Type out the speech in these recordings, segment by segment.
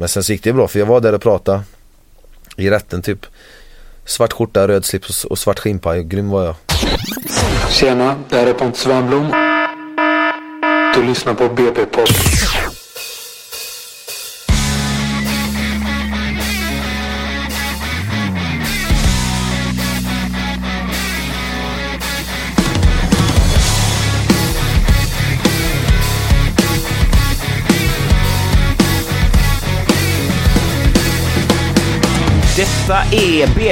Men sen så gick det bra för jag var där och pratade i rätten typ. Svart skjorta, röd slips och svart skinnpaj. Grym var jag. Tjena, det här är Pontus Wernbloom. Du lyssnar på BP-podd.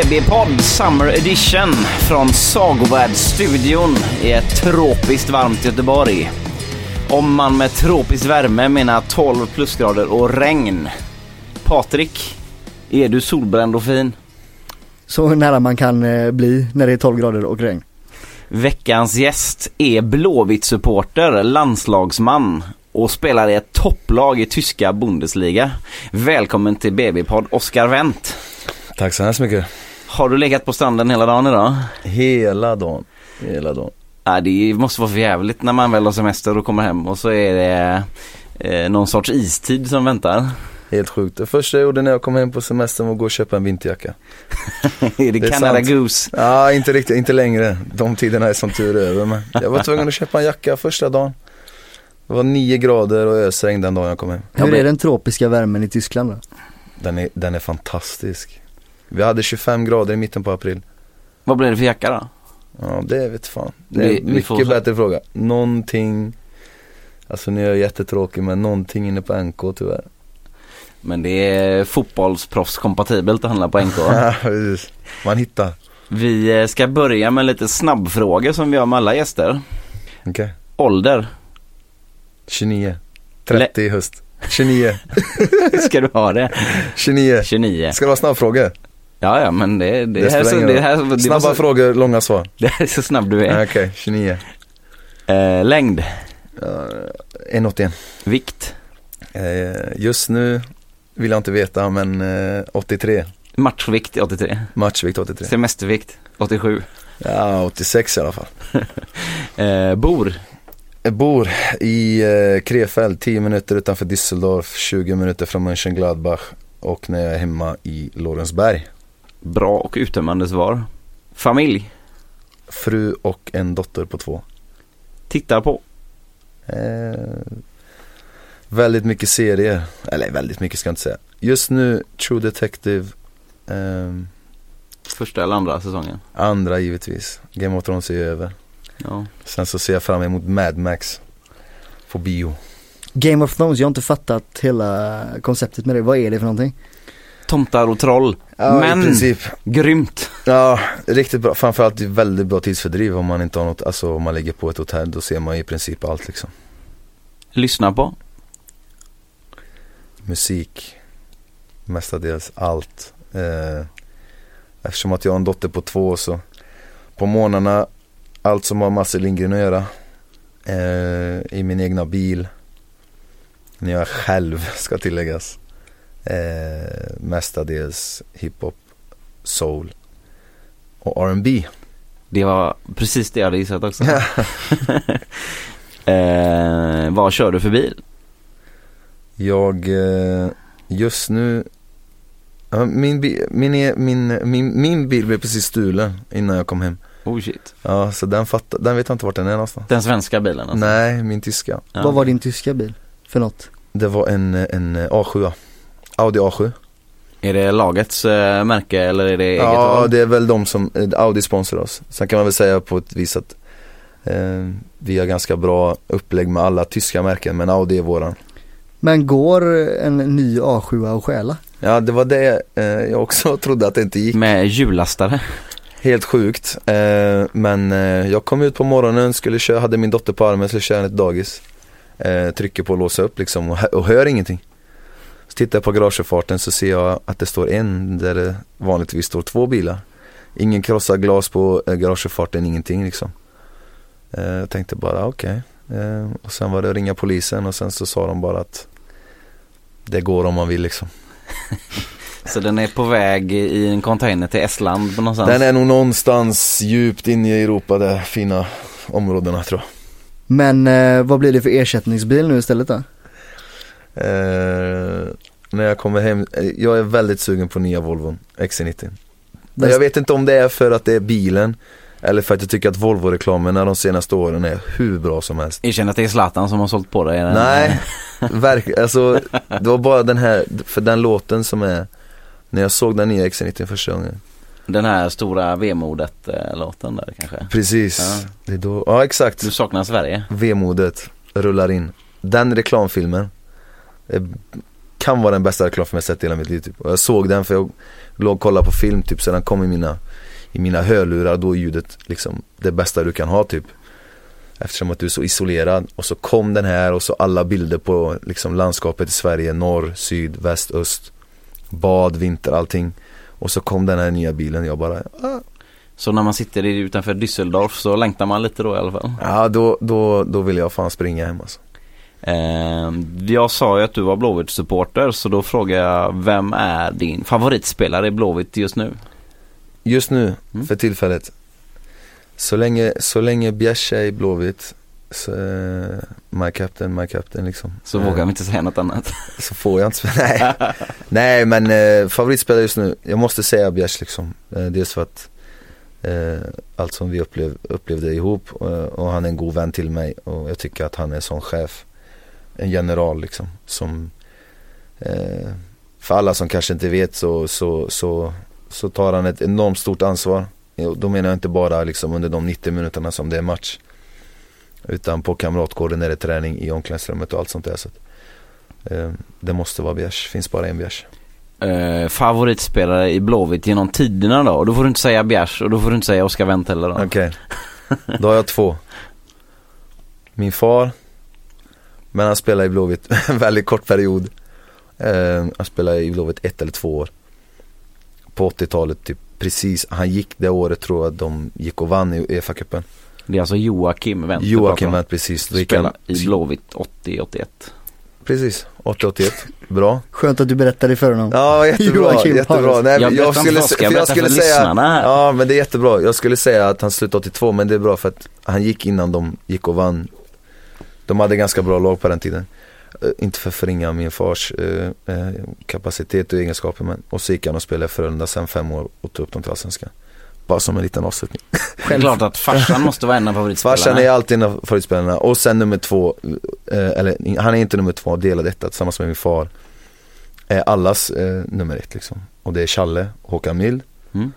BB-podd Summer Edition från Sagovärldsstudion i ett tropiskt varmt Göteborg. Om man med tropisk värme menar 12 plusgrader och regn. Patrik, är du solbränd och fin? Så nära man kan eh, bli när det är 12 grader och regn. Veckans gäst är Blåvitt-supporter, landslagsman och spelar i ett topplag i tyska Bundesliga. Välkommen till BB-podd Oskar Wendt. Tack så hemskt mycket. Har du legat på stranden hela dagen idag? Hela dagen. Hela dagen. Ja, det måste vara för jävligt när man väl har semester och kommer hem och så är det eh, någon sorts istid som väntar. Helt sjukt. Det första jag gjorde när jag kom hem på semestern var att gå och köpa en vinterjacka. är det, Det är Canada. Goose? Ja, inte riktigt, inte längre. De tiderna är som tur är över. Men jag var tvungen att köpa en jacka första dagen. Det var nio grader och ösregn den dagen jag kom hem. Hur är den tropiska värmen i Tyskland då? Den är, den är fantastisk. Vi hade 25 grader i mitten på april. Vad blir det för jacka då? Ja, det vet fan. Det är Vi- vi mycket får- bättre fråga. Någonting, alltså nu är jag jättetråkig men någonting inne på NK tyvärr. Men det är fotbollsproffskompatibelt att handla på NK. Ja, precis. Man hittar. Vi eh, ska börja med lite snabbfrågor som vi har med alla gäster. Okej. Ålder, 29. 30 i höst. 29. ska du ha det? 29. 29. Ska det vara snabbfrågor? Ja, ja, men det, det, Det här, så, det, här, det, Snabba frågor, långa svar. det här är så snabb du är. Okej, 29. Eh, längd, Uh, 1,81. vikt, Eh, just nu vill jag inte veta men eh, 83. matchvikt 83, Matchvikt 83. semestervikt 87, Ja, 86 i alla fall. eh, bor, Jag bor i eh, Krefeld, 10 minuter utanför Düsseldorf, 20 minuter från Mönchengladbach och när jag är hemma i Lorensberg. Bra och uttömmande svar. Familj, Fru och en dotter på två. tittar på, Eh, väldigt mycket serier, eller väldigt mycket ska jag inte säga. Just nu True Detective, ehm, första eller andra säsongen. andra givetvis. Game of Thrones är ju över. Ja. Sen så ser jag fram emot Mad Max på bio. Game of Thrones, jag har inte fattat hela konceptet med det. Vad är det för någonting? Tomtar och troll, Ja, Men- i princip. grymt. Ja, riktigt bra. Framförallt väldigt bra tidsfördriv om man inte har något, alltså om man ligger på ett hotell då ser man i princip allt liksom. Lyssna på. Musik, mestadels allt. Eh, eftersom att jag har en dotter på två så på morgnarna allt som har med Astrid Lindgren att göra. Eh, I min egna bil. När jag är själv ska tilläggas. Eh, mestadels hiphop, soul och R&B. Det var precis det jag hade gissat också. eh, vad kör du för bil? Jag, eh, just nu, ja, min, bi- min, e- min, min, min bil blev precis stulen innan jag kom hem. Oh shit. Ja, så den, fatt, den vet jag inte vart den är någonstans. Den svenska bilen alltså? Nej, min tyska. Ja. Vad var din tyska bil för något? Det var en, en A7. Audi A7. Är det lagets eh, märke eller är det eget Ja, val? det är väl de som, eh, Audi sponsrar oss. Sen kan man väl säga på ett vis att eh, vi har ganska bra upplägg med alla tyska märken, men Audi är våran. Men går en ny A7 att stjäla? Ja, det var det eh, jag också trodde att det inte gick. Med hjullastare? Helt sjukt. Eh, men eh, jag kom ut på morgonen, skulle köra, hade min dotter på armen, skulle köra henne till dagis. Eh, trycker på låsa upp liksom och, och hör ingenting. Så tittar jag på garagefarten så ser jag att det står en där det vanligtvis står två bilar. Ingen krossad glas på eh, garagefarten, ingenting liksom. Eh, jag tänkte bara okej. Eh, och sen var det att ringa polisen och sen så sa de bara att det går om man vill liksom. Så den är på väg i en container till Estland på någonstans? Den är nog någonstans djupt inne i Europa, de fina områdena tror jag. Men eh, vad blir det för ersättningsbil nu istället då? Eh, när jag kommer hem, eh, jag är väldigt sugen på nya Volvon XC90. Den- Jag vet inte om det är för att det är bilen eller för att jag tycker att Volvo-reklamerna de senaste åren är hur bra som helst. Erkänn att det är Zlatan som har sålt på dig. Nej, verkligen. Alltså, det var bara den här, för den låten som är, när jag såg den nya XC90 första gången. Den här stora vemodet-låten där kanske. Precis. Ja. Det är då, ja exakt. Du saknar Sverige. Vemodet rullar in. Den reklamfilmen kan vara den bästa reklamfilm jag sett i hela mitt liv typ. Och jag såg den för jag låg och kollade på film typ så den kom i mina, i mina hörlurar då är ljudet liksom det bästa du kan ha typ. Eftersom att du är så isolerad och så kom den här och så alla bilder på liksom landskapet i Sverige, norr, syd, väst, öst. Bad, vinter, allting. Och så kom den här nya bilen, jag bara, ah. Så när man sitter utanför Düsseldorf så längtar man lite då i alla fall. ja då, då, då vill jag fan springa hem alltså. Eh, jag sa ju att du var Blåvitt-supporter så då frågar jag vem är din favoritspelare i Blåvitt just nu? Just nu, Mm. för tillfället. Så länge, så länge Bjärs är i Blåvitt, så, eh, my captain, my captain liksom. Så vågar vi inte säga något annat. Så får jag inte nej. nej men eh, favoritspelare just nu, jag måste säga Bjärs liksom. Eh, dels för att eh, allt som vi upplev, upplevde ihop och han är en god vän till mig och jag tycker att han är en sån chef. En general liksom som eh, för alla som kanske inte vet så, så, så, så tar han ett enormt stort ansvar. Då menar jag inte bara liksom under de 90 minuterna som det är match. Utan på kamratgården är det träning i omklädningsrummet och allt sånt där. Så att, eh, det måste vara Bjärs, finns bara en Bjärs. Eh, favoritspelare i Blåvitt genom tiderna då? Och då får du inte säga Bjärs och då får du inte säga Oskar Wendt heller då. Okej, då har jag två. Min far, men han spelade i Blåvitt en väldigt kort period. Eh, han spelade i Blåvitt ett eller två år. På 80-talet typ, precis, han gick det året tror jag de gick och vann i Uefa-cupen. Det är alltså Joakim Wendt Joakim. Wendt precis, då gick han, Spela i Blåvitt 80-81. precis, 80-81, bra. Skönt att du berättade i förnamn. Ja jättebra, Joakim jättebra. Nej, Jag jag skulle, för för jag jag skulle för säga, ja men det är jättebra. Jag skulle säga att han slutade 82 men det är bra för att han gick innan de gick och vann. De hade ganska bra lag på den tiden. Eh, inte för att förringa min fars eh, eh, kapacitet och egenskaper men och så gick han och spelade Frölunda sen fem år och tog upp dem till Allsvenskan. Bara som en liten avslutning. Det är klart att farsan måste vara en av favoritspelarna. Farsan är alltid en av favoritspelarna och sen nummer två, eh, eller han är inte nummer två, delad detta tillsammans med min far. Är allas eh, nummer ett liksom. Och det är Challe, Håkan Mild. Mm.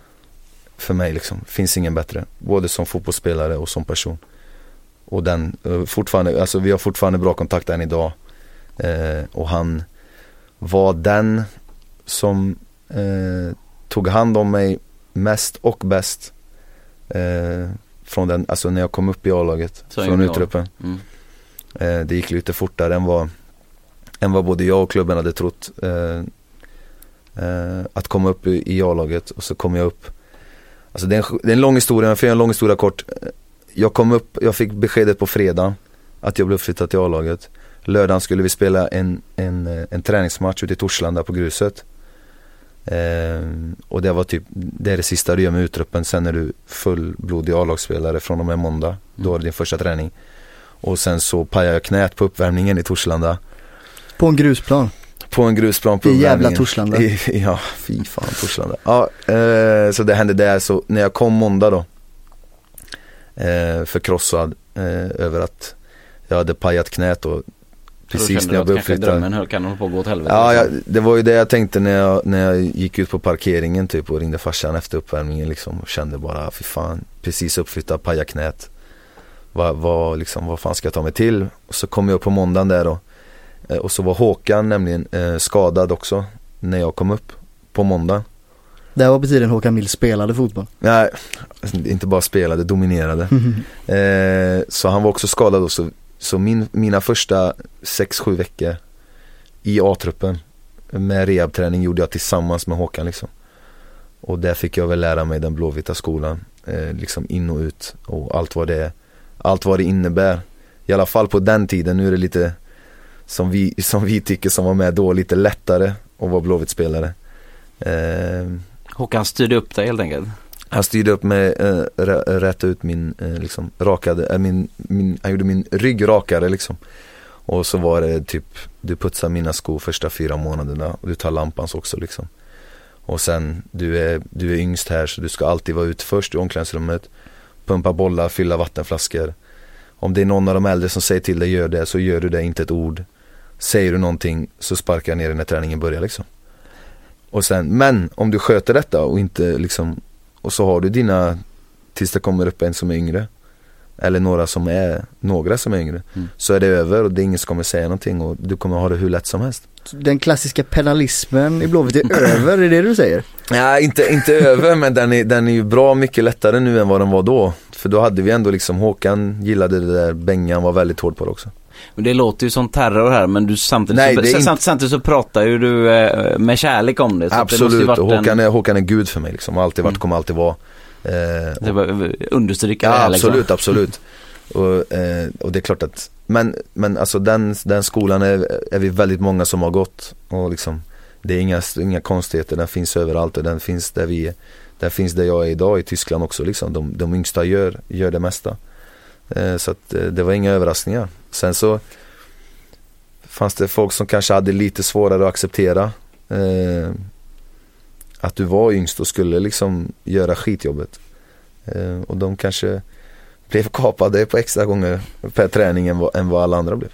För mig liksom, finns ingen bättre. Både som fotbollsspelare och som person. Och den, eh, fortfarande, alltså vi har fortfarande bra kontakt än idag. Eh, och han var den som eh, tog hand om mig mest och bäst. Eh, från den, alltså när jag kom upp i A-laget, från uttruppen. Mm. Eh, det gick lite fortare än vad, än vad både jag och klubben hade trott. Eh, att komma upp i, i A-laget och så kom jag upp. Alltså det är en, det är en lång historia, men för göra en lång historia kort. Jag kom upp, jag fick beskedet på fredag att jag blev uppflyttad till A-laget. Lördagen skulle vi spela en, en, eh, en träningsmatch ute i Torslanda på gruset. Eh, och det var typ, det är det sista du gör med uttruppen, sen är du fullblodig A-lagsspelare från och med måndag. Då är det din första träning. Och sen så pajade jag knät på uppvärmningen i Torslanda. På en grusplan. På en grusplan på I jävla uppvärmningen. Torslanda. I, ja, fy fan Torslanda. Ja, eh, så det hände där, så när jag kom måndag då. Eh, förkrossad eh, över att jag hade pajat knät och Då precis kände när du jag att blev kanske uppflyttad. drömmen höll- kan hålla på att gå åt helvete. Ja, jag, det var ju det jag tänkte när jag, när jag gick ut på parkeringen typ och ringde farsan efter uppvärmningen liksom och kände bara, fy fan, precis uppflyttad, paja knät. Vad, vad, liksom, vad fan ska jag ta mig till? Och så kom jag upp på måndagen där då. Eh, Och så var Håkan nämligen eh, skadad också när jag kom upp på måndag. Det här var på tiden Håkan Mild spelade fotboll. Nej, inte bara spelade, dominerade. Eh, så han var också skadad då, så, så min, mina första 6-7 veckor i A-truppen med rehabträning gjorde jag tillsammans med Håkan liksom. Och där fick jag väl lära mig den blåvita skolan, eh, liksom in och ut och allt vad det, allt vad det innebär. I alla fall på den tiden, nu är det lite som vi, som vi tycker som var med då, lite lättare att vara blåvitt-spelare. Eh, Håkan styrde upp dig helt enkelt. han styrde upp mig, äh, rätt ut min, äh, liksom, rakade, äh, min, min, han gjorde min rygg rakare liksom. Och så var det typ, du putsar mina skor första fyra månaderna och du tar lampans också liksom. Och sen, du är, du är yngst här så du ska alltid vara ute först i omklädningsrummet. Pumpa bollar, fylla vattenflaskor. Om det är någon av de äldre som säger till dig gör det så gör du det, inte ett ord. Säger du någonting så sparkar jag ner dig när träningen börjar liksom. Och sen, men om du sköter detta och inte liksom, och så har du dina, tills det kommer upp en som är yngre. Eller några som är, några som är yngre. Mm. Så är det över och det är ingen som kommer säga någonting och du kommer ha det hur lätt som helst. Den klassiska penalismen i Blåvitt är över, är det du säger? Nej, inte, inte över men den är, den är ju bra mycket lättare nu än vad den var då. För då hade vi ändå liksom, Håkan gillade det där, Bengan var väldigt hård på det också. Men det låter ju som terror här men du samtidigt, Nej, så, det inte- samt, samtidigt så pratar ju du eh, med kärlek om det. Det Absolut, varit och Håkan, en, är, Håkan är gud för mig liksom, alltid varit, Mm. kommer alltid vara. Eh, det var- understryka det Ja här liksom. absolut, absolut. Och, eh, och det är klart att, men, men alltså den, den skolan är, är vi väldigt många som har gått och liksom Det är inga, inga konstigheter, den finns överallt och den finns där vi är Den finns där jag är idag i Tyskland också liksom, de, de yngsta gör, gör det mesta eh, Så att eh, det var inga överraskningar Sen så Fanns det folk som kanske hade lite svårare att acceptera eh, Att du var yngst och skulle liksom göra skitjobbet eh, Och de kanske blev kapade på extra gånger per träning än vad, alla andra blev.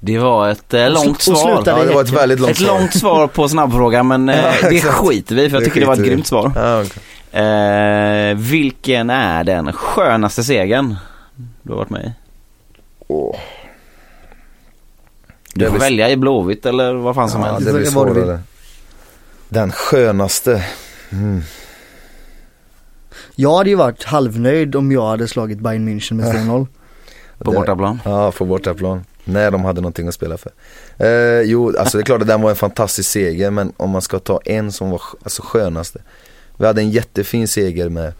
Det var ett eh, långt svar. Ja, det var ett väldigt långt Ett svar. långt svar på snabbfrågan men eh, Ja, det skiter vi för jag Det tycker det var ett vi grymt svar. Ja, okej. Eh, vilken är den skönaste segern du har varit med i? Åh. Du får blir- välja i Blåvitt eller vad fan som Ja, helst. det blir svårare. Den skönaste. Mm. Jag hade ju varit halvnöjd om jag hade slagit Bayern München med 2-0. På bortaplan. Ja, på bortaplan. När de hade någonting att spela för. Eh, jo, alltså det är klart att den var en fantastisk seger men om man ska ta en som var alltså, skönaste. Vi hade en jättefin seger med,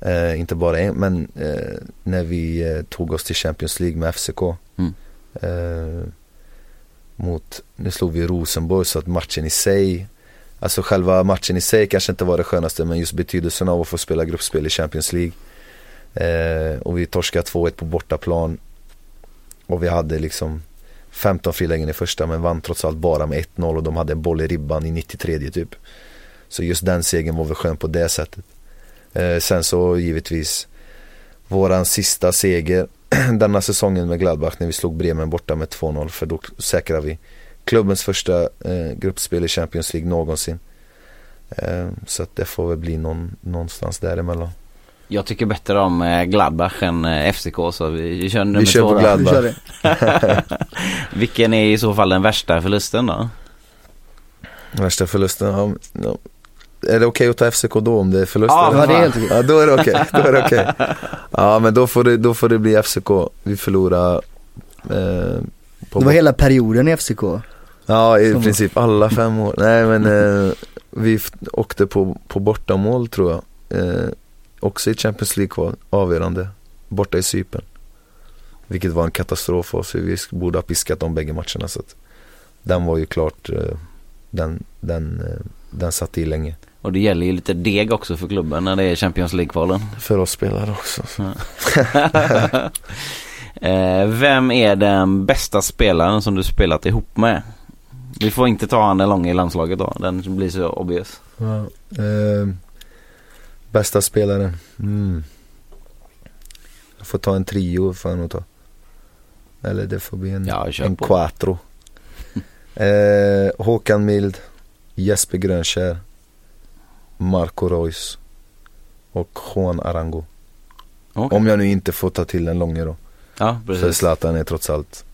eh, inte bara en, men eh, när vi eh, tog oss till Champions League med FCK. Mm. Eh, mot, nu slog vi Rosenborg så att matchen i sig Alltså själva matchen i sig kanske inte var det skönaste men just betydelsen av att få spela gruppspel i Champions League eh, Och vi torskade 2-1 på bortaplan Och vi hade liksom 15 frilägen i första men vann trots allt bara med 1-0 och de hade en boll i ribban i 93 typ Så just den segern var väl skön på det sättet eh, Sen så givetvis Våran sista seger denna säsongen med Gladbach när vi slog Bremen borta med 2-0 för då säkrar vi klubbens första eh, gruppspel i Champions League någonsin. Eh, så att det får väl bli någon, någonstans däremellan. Jag tycker bättre om eh, Gladbach än eh, FCK så vi, vi kör nummer kör två på. Gladbach. Vi kör det. Vilken är i så fall den värsta förlusten då? Värsta förlusten, ja, ja. Är det okej att ta FCK då om det är förluster? Ja, Ja, det är helt. Ja, då är det okej. Då är det okej. Ja, men då får det, då får det bli FCK. Vi förlorar eh, på Det var hela perioden i FCK. Ja, i Som- princip alla fem år. Nej men eh, vi åkte på, på bortamål tror jag. Eh, också i Champions League kval, avgörande. Borta i Cypern. Vilket var en katastrof för oss, vi borde ha piskat de bägge matcherna så att Den var ju klart, eh, den, den, eh, den satt i länge. Och det gäller ju lite deg också för klubben när det är Champions League-kvalen. För oss spelare också. Så. eh, vem är den bästa spelaren som du spelat ihop med? Vi får inte ta han den långa i landslaget då, den blir så obvious. Ja. Eh, bästa spelaren? Mm. Jag får ta en trio får jag nog ta. Eller det får bli en, Ja, en på. quattro. eh, Håkan Mild, Jesper Grönkär, Marco Reus och Juan Arango. Okej. Om jag nu inte får ta till en långe då. Ja, För precis. Zlatan är trots allt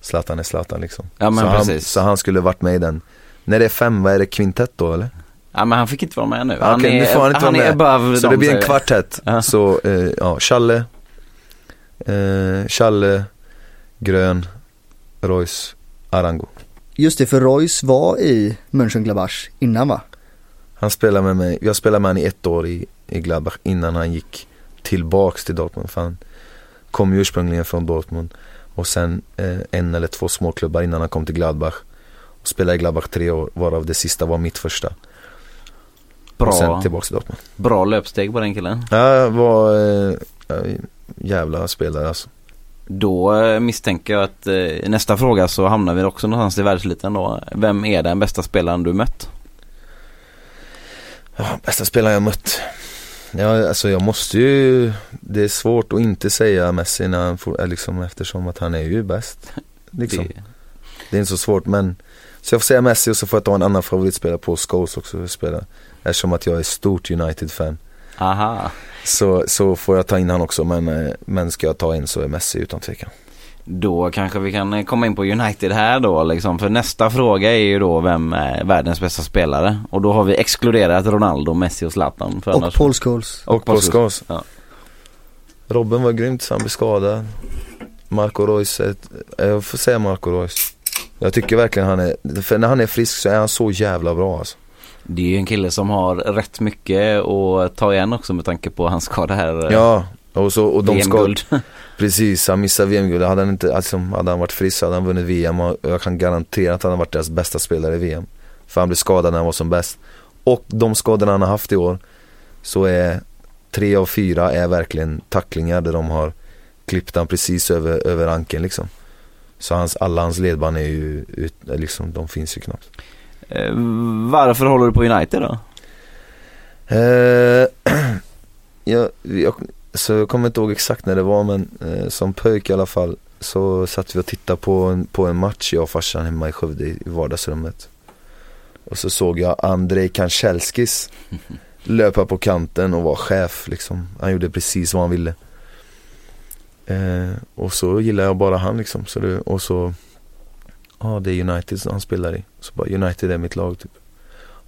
Zlatan är Zlatan liksom. Ja, men så, han, precis. så han skulle varit med i den. När det är fem, vad är det, kvintett då eller? Ja, men han fick inte vara med nu. Han okej, är, nu får han inte han vara är med. above Så det blir en kvartett. Ja. Så eh, ja, Challe, eh, Challe, Grön, Royce, Arango. Just det, för Royce var i Mönchengladbach innan va? Han spelade med mig, jag spelade med honom i ett år i, i Gladbach innan han gick tillbaks till Dortmund. För han kom ju ursprungligen från Dortmund och sen eh, en eller två småklubbar innan han kom till Gladbach. Och spelade i Gladbach tre år, varav det sista var mitt första. Och sen Bra, tillbaks till Dortmund. bra löpsteg på den killen. Ja, var eh, jävla spelare alltså. Då eh, misstänker jag att eh, i nästa fråga så hamnar vi också någonstans i världseliten då. Vem är den bästa spelaren du mött? Ja, bästa spelaren jag mött. Ja, alltså jag måste ju, det är svårt att inte säga Messi när han får, liksom, eftersom att han är ju bäst. Liksom. Det, Det är inte så svårt men Så jag får säga Messi och så får jag ta en annan favoritspelare på Scholes också att spela Eftersom att jag är stort United-fan aha. så, så får jag ta in han också men, eh, men ska jag ta in så är Messi utan tvekan Då kanske vi kan eh, komma in på United här då liksom. För nästa fråga är ju då vem är världens bästa spelare? Och då har vi exkluderat Ronaldo, Messi och Zlatan. För Och annars- Paul Scholes. Och Paul på Scholes Ja. Robben var grymt så han blev skadad Marco Reus, är ett- jag får säga Marco Reus Jag tycker verkligen han är, för när han är frisk så är han så jävla bra alltså. Det är ju en kille som har rätt mycket att ta igen också med tanke på hans skada här. eh, Ja, och, så, och de ska. Precis, han missade VM-guld. Hade han, inte, alltså, hade han varit frisk hade han vunnit VM och jag kan garantera att han har varit deras bästa spelare i VM. För han blev skadad när han var som bäst. Och de skadorna han har haft i år så är tre av fyra är verkligen tacklingar där de har klippt han precis över, över ankeln liksom. Så hans, alla hans ledband är ju, ut, liksom, de finns ju knappt. Eh, Varför håller du på United då? Eh, jag, jag, så jag kommer inte ihåg exakt när det var men eh, som pöjk i alla fall så satt vi och tittade på en, på en match jag och farsan hemma i Skövde i, vardagsrummet. Och så såg jag Andrei Kanchelskis löpa på kanten och vara chef liksom. Han gjorde precis vad han ville. Eh, och så gillar jag bara han liksom. Så det, och så, ja det är United som han spelar i. Så bara United är mitt lag typ.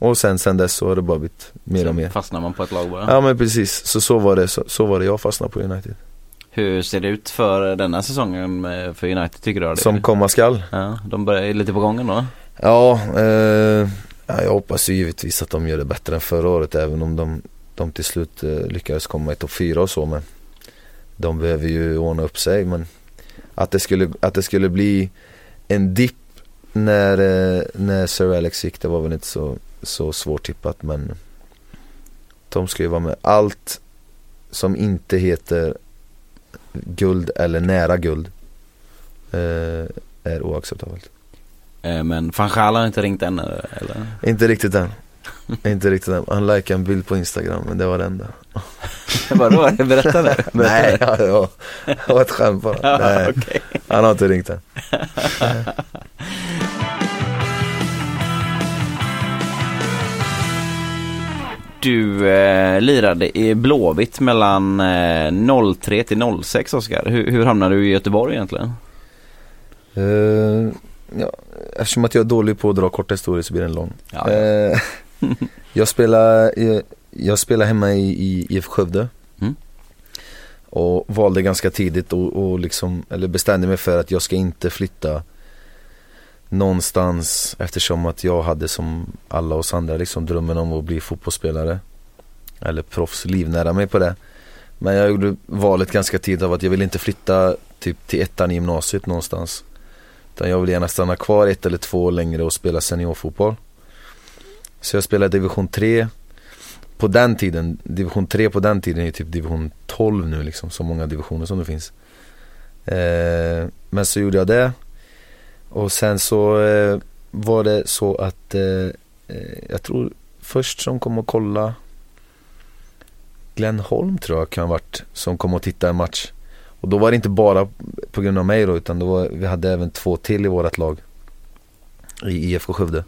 Och sen, sen dess så har det bara blivit mer och mer. Fastnar man på ett lag bara? Ja men precis, så, så, var det, så, så var det jag fastnade på United. Hur ser det ut för denna säsongen för United tycker du? Som komma skall. Ja, de börjar lite på gången då? Ja, eh, ja, jag hoppas ju givetvis att de gör det bättre än förra året även om de, de till slut eh, lyckades komma i topp fyra och så men de behöver ju ordna upp sig men att det skulle, att det skulle bli en dipp när, eh, när Sir Alex gick det var väl inte så, så svårt tippat men de ska ju vara med. Allt som inte heter guld eller nära guld eh, är oacceptabelt. Eh, Men van Gaal har inte ringt än eller? Inte riktigt än. inte riktigt än. Han likade en bild på Instagram men det var det enda. Vadå? Berätta det. Nej, ja, det var, det var ett skämt bara. Ja, han har inte ringt än. Du eh, lirade i Blåvitt mellan eh, 03 till 06 Oskar. Hur, hur hamnade du i Göteborg egentligen? Uh, ja, eftersom att jag är dålig på att dra korta historier så blir den lång. Ja, Eh, jag spelar, jag, jag spelar hemma i, i IF Skövde. Mm. Och valde ganska tidigt och, och liksom, eller bestämde mig för att jag ska inte flytta någonstans eftersom att jag hade som alla oss andra liksom drömmen om att bli fotbollsspelare. Eller proffs, livnära mig på det. Men jag gjorde valet ganska tidigt av att jag ville inte flytta typ till ettan i gymnasiet någonstans. Utan jag ville gärna stanna kvar ett eller två år längre och spela seniorfotboll. Så jag spelade division 3 på den tiden, division 3 på den tiden är ju typ division 12 nu liksom, så många divisioner som det finns. Eh, men så gjorde jag det. Och sen så eh, var det så att eh, eh jag tror först som kom och kolla Glenn Holm tror jag kan ha varit som kom och tittade en match. Och då var det inte bara på grund av mig då utan då var, vi hade även två till i vårt lag. I IFK Skövde.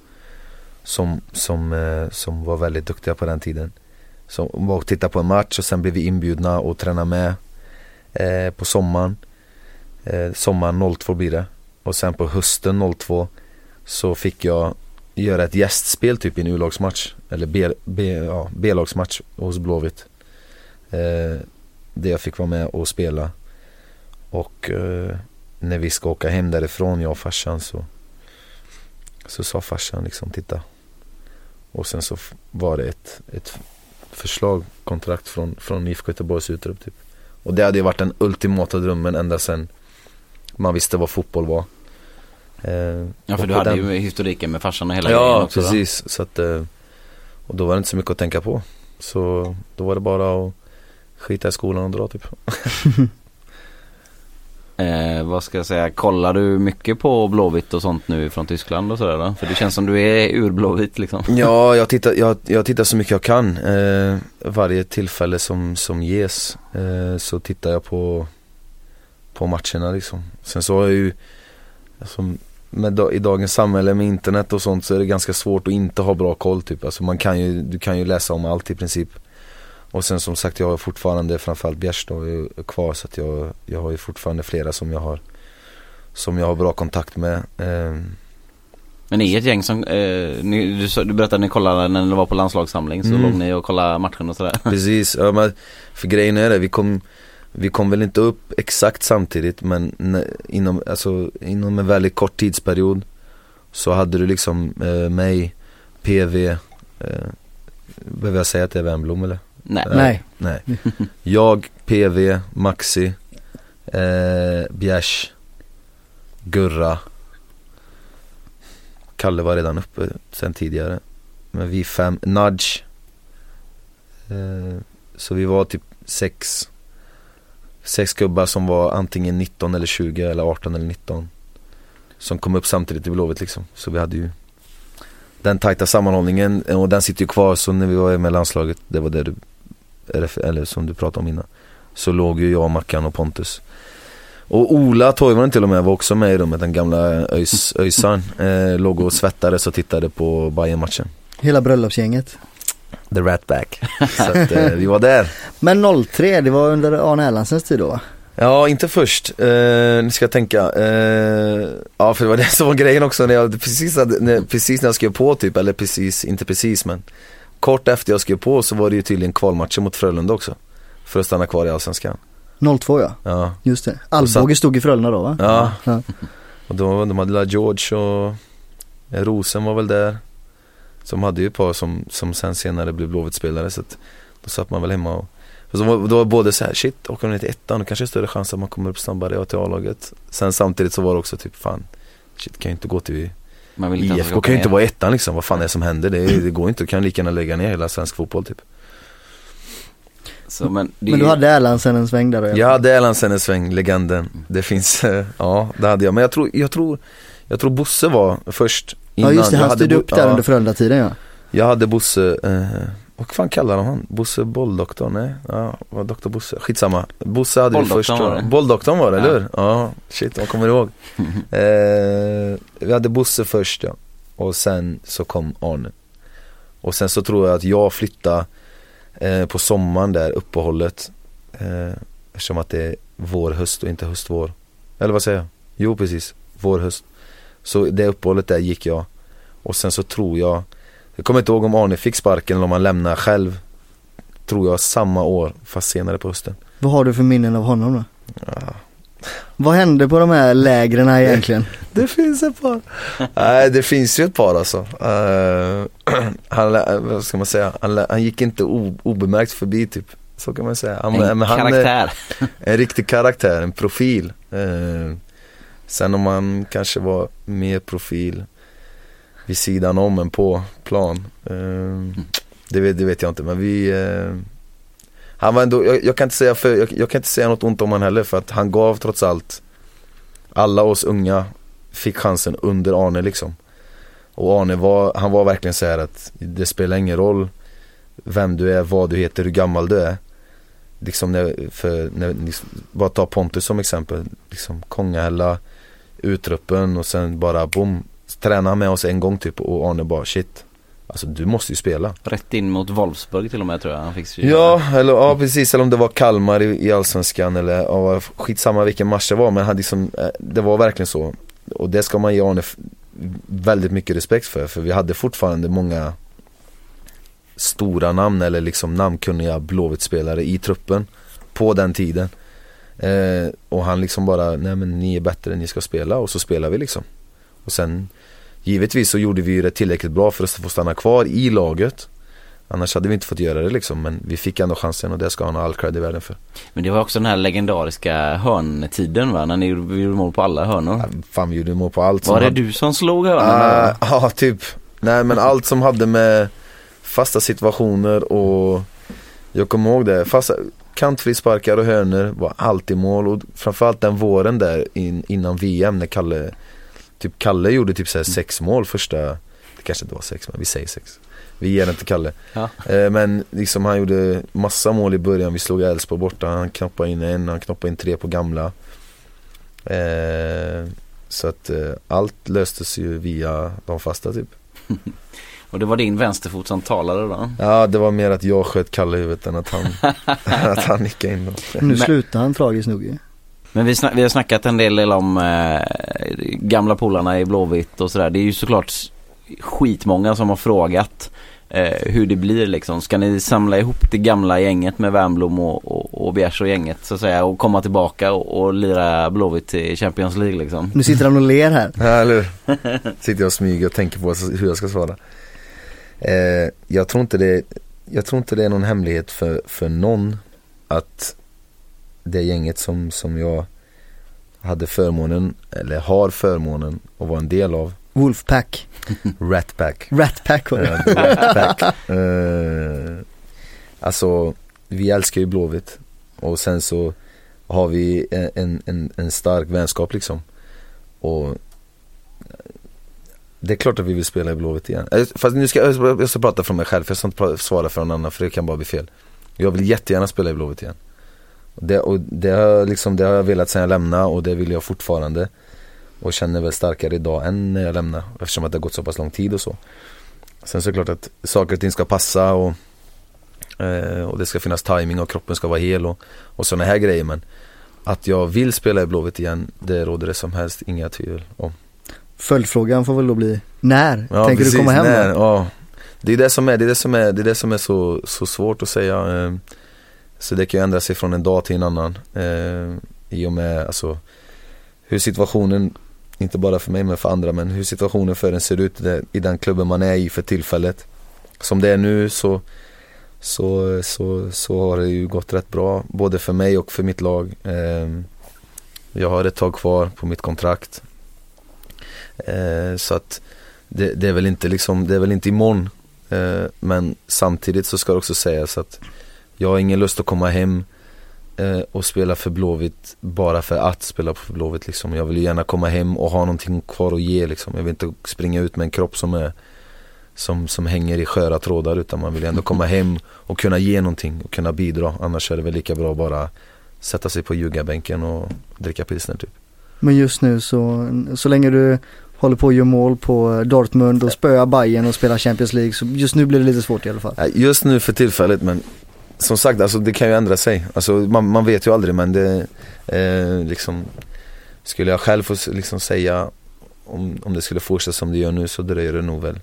Som, som, eh, som var väldigt duktiga på den tiden. Som var och tittade på en match och sen blev vi inbjudna och träna med eh, på sommaren. Eh, sommaren 02 blir det. Och sen på hösten 02 så fick jag göra ett gästspel typ i en U-lagsmatch. Eller B, B, ja, B-lagsmatch hos Blåvitt. Eh, där jag fick vara med och spela. Och eh, när vi ska åka hem därifrån, jag och farsan så Så sa farsan liksom, titta. Och sen så var det ett, ett förslag, kontrakt från, från IFK Göteborgs utrop typ. Och det hade ju varit den ultimata drömmen ända sen man visste vad fotboll var. Eh, Ja för du hade den- ju historiken med farsan och hela Ja, också, va? precis. Så att, eh, och då var det inte så mycket att tänka på. Så då var det bara att skita i skolan och dra typ. Eh, vad ska jag säga, kollar du mycket på Blåvitt och sånt nu från Tyskland och sådär då? För det känns som du är ur Blåvitt liksom. Ja, jag tittar, jag, jag tittar så mycket jag kan. Eh, varje tillfälle som, som ges eh, så tittar jag på, på matcherna liksom. Sen så har jag ju, alltså, med, i dagens samhälle med internet och sånt så är det ganska svårt att inte ha bra koll typ. Alltså man kan ju, du kan ju läsa om allt i princip. Och sen som sagt jag har fortfarande framförallt Bjärs då är kvar så att jag, jag har ju fortfarande flera som jag har som jag har bra kontakt med. Eh, Men ni är ett gäng som, eh, ni, du, du berättade att ni kollade när ni var på landslagssamling så Mm. låg ni och kollade matchen och sådär. Precis, ja, men för grejen är det, vi kom, vi kom väl inte upp exakt samtidigt men inom, alltså, inom en väldigt kort tidsperiod så hade du liksom eh, mig, PV, eh, behöver jag säga att det är Wernbloom eller? Nej. Ja. Nej. Nej. Jag, PV, Maxi, eh, Bjärs, Gurra, Kalle var redan uppe sen tidigare. Men vi fem, Nudge. Eh, så vi var typ sex, sex gubbar som var antingen 19 eller 20 eller 18 eller 19. Som kom upp samtidigt i Blåvitt liksom. Så vi hade ju den tajta sammanhållningen eh, och den sitter ju kvar så när vi var med landslaget, det var det du eller, som du pratade om innan Så låg ju jag, Mackan och Pontus Och Ola Toivonen till och med var också med i rummet, den gamla öjs, öjsaren eh, Låg och svettades och tittade på bayern matchen Hela bröllopsgänget. The Ratback Så att eh, vi var där Men 03, det var under Arne Erlandsens tid då va? Ja, inte först. Eh, nu ska jag tänka. Eh, ja, för det var det som var grejen också när jag precis, hade, när, precis när jag skrev på typ, eller precis, inte precis men Kort efter jag skrev på så var det ju tydligen kvalmatcher mot Frölunda också. För att stanna kvar i Allsvenskan. 02 ja, Ja, just det. Alvbåge stod i Frölunda då va? ja. Ja. Och då, de hade La George och Rosen var väl där. Som hade ju ett par som, som sen senare blev Blåvitt-spelare så att då satt man väl hemma och och så var, då var både så här, shit, åker man ner till ettan då kanske det är större chans att man kommer upp snabbare till A-laget. Sen samtidigt så var det också typ, fan, shit kan ju inte gå till Man IFK kan ju inte vara ettan liksom, vad fan är det som händer? Det, det går inte, du kan lika gärna lägga ner hela svensk fotboll typ. Så, men det, Men du hade Erlandsen en sväng där då? Jag hade Erlandsen en sväng, legenden. Det finns, ja det hade jag. Men jag tror, jag tror, jag tror Bosse var först Ja just det, Jag han styrde Bo- upp där ja. under Frölunda-tiden ja. Jag hade Bosse, eh, vad fan kallar de han? Bosse Bolldoktorn? Nej, ja, var doktor Bosse? Skitsamma. Bosse hade vi först. var det. Bolldoktorn var det, Ja. eller hur? Ja, shit, jag kommer ihåg. eh, vi hade Bosse först ja. Och sen så kom Arne. Och sen så tror jag att jag flyttade eh, på sommaren där, uppehållet. Eh, eftersom att det är vår, höst och inte höst, vår. Eller vad säger jag? Jo precis, vår, höst. Så det uppehållet där gick jag. Och sen så tror jag jag kommer inte ihåg om Arne fick sparken eller om han lämnade själv Tror jag samma år, fast senare på hösten Vad har du för minnen av honom då? ja. Vad hände på de här lägren egentligen? Det finns ett par Nej det finns ju ett par alltså Eh, Han, vad ska man säga, han, han gick inte o, obemärkt förbi typ Så kan man säga han, en men han är karaktär. En riktig karaktär, en profil Eh, Sen om han kanske var mer profil vid sidan om än på plan ehm, det, vet, det vet jag inte. Men vi eh, Han var ändå, jag, jag kan inte säga för, jag, jag kan inte säga något ont om han heller för att han gav trots allt Alla oss unga fick chansen under Arne liksom. Och Arne var, han var verkligen så här att det spelar ingen roll Vem du är, vad du heter, hur gammal du är. Liksom när, för, när, liksom, bara ta Pontus som exempel Liksom Kongahälla Utruppen och sen bara bom Träna med oss en gång typ och Arne bara shit. Alltså du måste ju spela. Rätt in mot Wolfsburg till och med tror jag. Han fick ju Ja, eller ja precis, eller om det var Kalmar i, i Allsvenskan eller ja, skitsamma vilken match det var men han liksom, eh, det var verkligen så. Och det ska man ge Arne väldigt mycket respekt för, för vi hade fortfarande många Stora namn eller liksom namnkunniga Blåvitt-spelare i truppen På den tiden eh, Och han liksom bara, nej men ni är bättre, ni ska spela och så spelar vi liksom Och sen Givetvis så gjorde vi det tillräckligt bra för att få stanna kvar i laget Annars hade vi inte fått göra det liksom men vi fick ändå chansen och det ska han ha all cred i världen för Men det var också den här legendariska hörntiden va? När ni gjorde mål på alla hörnor. ja, Fan vi gjorde mål på allt Var det hade... du som slog hörnorna? Ah, Ja typ Nej men allt som hade med fasta situationer och Jag kommer ihåg det, fasta, kantfrisparkar och hörner var alltid mål. Och framförallt den våren där in, innan VM när Kalle Typ Kalle gjorde typ såhär sex mål första, det kanske inte var sex men vi säger sex. Vi ger den till Kalle. Ja. eh, Men liksom han gjorde massa mål i början, vi slog Elfsborg borta, han knoppade in en, han knoppade in tre på gamla. Eh, Så att eh, allt löstes ju via de fasta typ Och det var din vänsterfot som talade då? Ja det var mer att jag sköt Kalle i huvudet än att han, att han nickade in. Nu Men- slutar han tragiskt nog ju. Men vi, vi har snackat en del om eh, gamla polarna i Blåvitt och sådär. Det är ju såklart skitmånga som har frågat eh, hur det blir liksom. Ska ni samla ihop det gamla gänget med Wernbloom och, och, och Bjärs och gänget så att säga och komma tillbaka och, och lira Blåvitt i Champions League liksom? Nu sitter han och ler här. Ja, eller? Sitter jag och smyger och tänker på hur jag ska svara. Eh, jag, tror inte det, jag tror inte det är någon hemlighet för, för någon att det gänget som, som jag hade förmånen, eller har förmånen att vara en del av, Wolfpack. Ratback. Ratpack var det. Ja, Ratback. Eh, alltså, vi älskar ju Blåvitt och sen så har vi en, en, en stark vänskap liksom. Och det är klart att vi vill spela i Blåvitt igen. Eh, fast nu ska jag, jag ska prata för mig själv, för jag ska inte svara för någon annan för det kan bara bli fel. Jag vill jättegärna spela i Blåvitt igen. Det, och det, har, jag liksom, det har jag velat sedan jag lämnade och det vill jag fortfarande. Och känner väl starkare idag än när jag lämnade eftersom att det har gått så pass lång tid och så. Sen så är det klart att saker och ting ska passa och, eh, och det ska finnas timing och kroppen ska vara hel och, och sådana här grejer men att jag vill spela i Blåvitt igen, det råder det som helst inga tvivel om. Följdfrågan får väl då bli, när Ja, tänker precis, du komma hem när, ja. Det är det som är, det är det som är, det är, det som är så, så svårt att säga. eh, Så det kan ju ändra sig från en dag till en annan. eh, I och med alltså, hur situationen, inte bara för mig men för andra, men hur situationen för en ser ut i den klubben man är i för tillfället. Som det är nu så, så, så, så har det ju gått rätt bra, både för mig och för mitt lag. Eh, Jag har ett tag kvar på mitt kontrakt. Eh, Så att det, det är väl inte liksom, det är väl inte imorgon. Eh, men samtidigt så ska det också sägas att jag har ingen lust att komma hem eh, och spela för Blåvitt bara för att spela för Blåvitt liksom. Jag vill gärna komma hem och ha någonting kvar att ge liksom. Jag vill inte springa ut med en kropp som är som, som hänger i sköra trådar utan man vill ändå komma hem och kunna ge någonting och kunna bidra. Annars är det väl lika bra att bara sätta sig på ljugarbänken och dricka pilsner typ. Men just nu så, så länge du håller på att göra mål på eh, Dortmund och spöa Bayern och spela Champions League så just nu blir det lite svårt i alla fall. Just nu för tillfället men som sagt alltså det kan ju ändra sig. Alltså man, man vet ju aldrig men det eh, liksom Skulle jag själv få liksom säga om, om det skulle fortsätta som det gör nu så dröjer det nog väl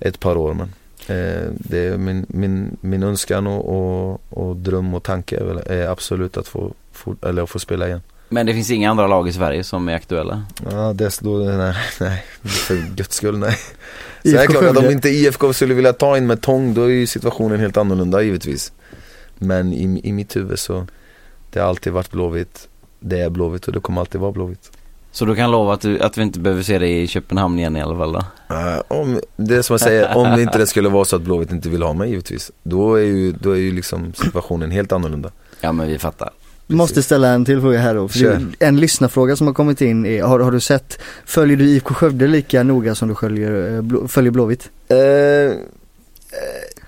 ett par år men eh, det är min, min, min önskan och, och, och dröm och tanke är, väl, är absolut att få, for, eller att få spela igen. Men det finns inga andra lag i Sverige som är aktuella? Ja, det då, nej, nej, för guds skull nej. Det är klart att om inte IFK skulle vilja ta in med tång då är ju situationen helt annorlunda givetvis. Men i, i mitt huvud så, det har alltid varit Blåvitt, det är Blåvitt och det kommer alltid vara Blåvitt. Så du kan lova att, du, att vi inte behöver se dig i Köpenhamn igen i alla fall då? Uh, om, det är som jag säger, om det inte det skulle vara så att Blåvitt inte vill ha mig givetvis, då är ju, då är ju liksom situationen helt annorlunda. Ja men vi fattar. Måste ställa en till fråga här då. För en lyssnarfråga som har kommit in är, har, har du sett, följer du IFK Skövde lika noga som du följer, eh, blå, följer Blåvitt? Eh, eh,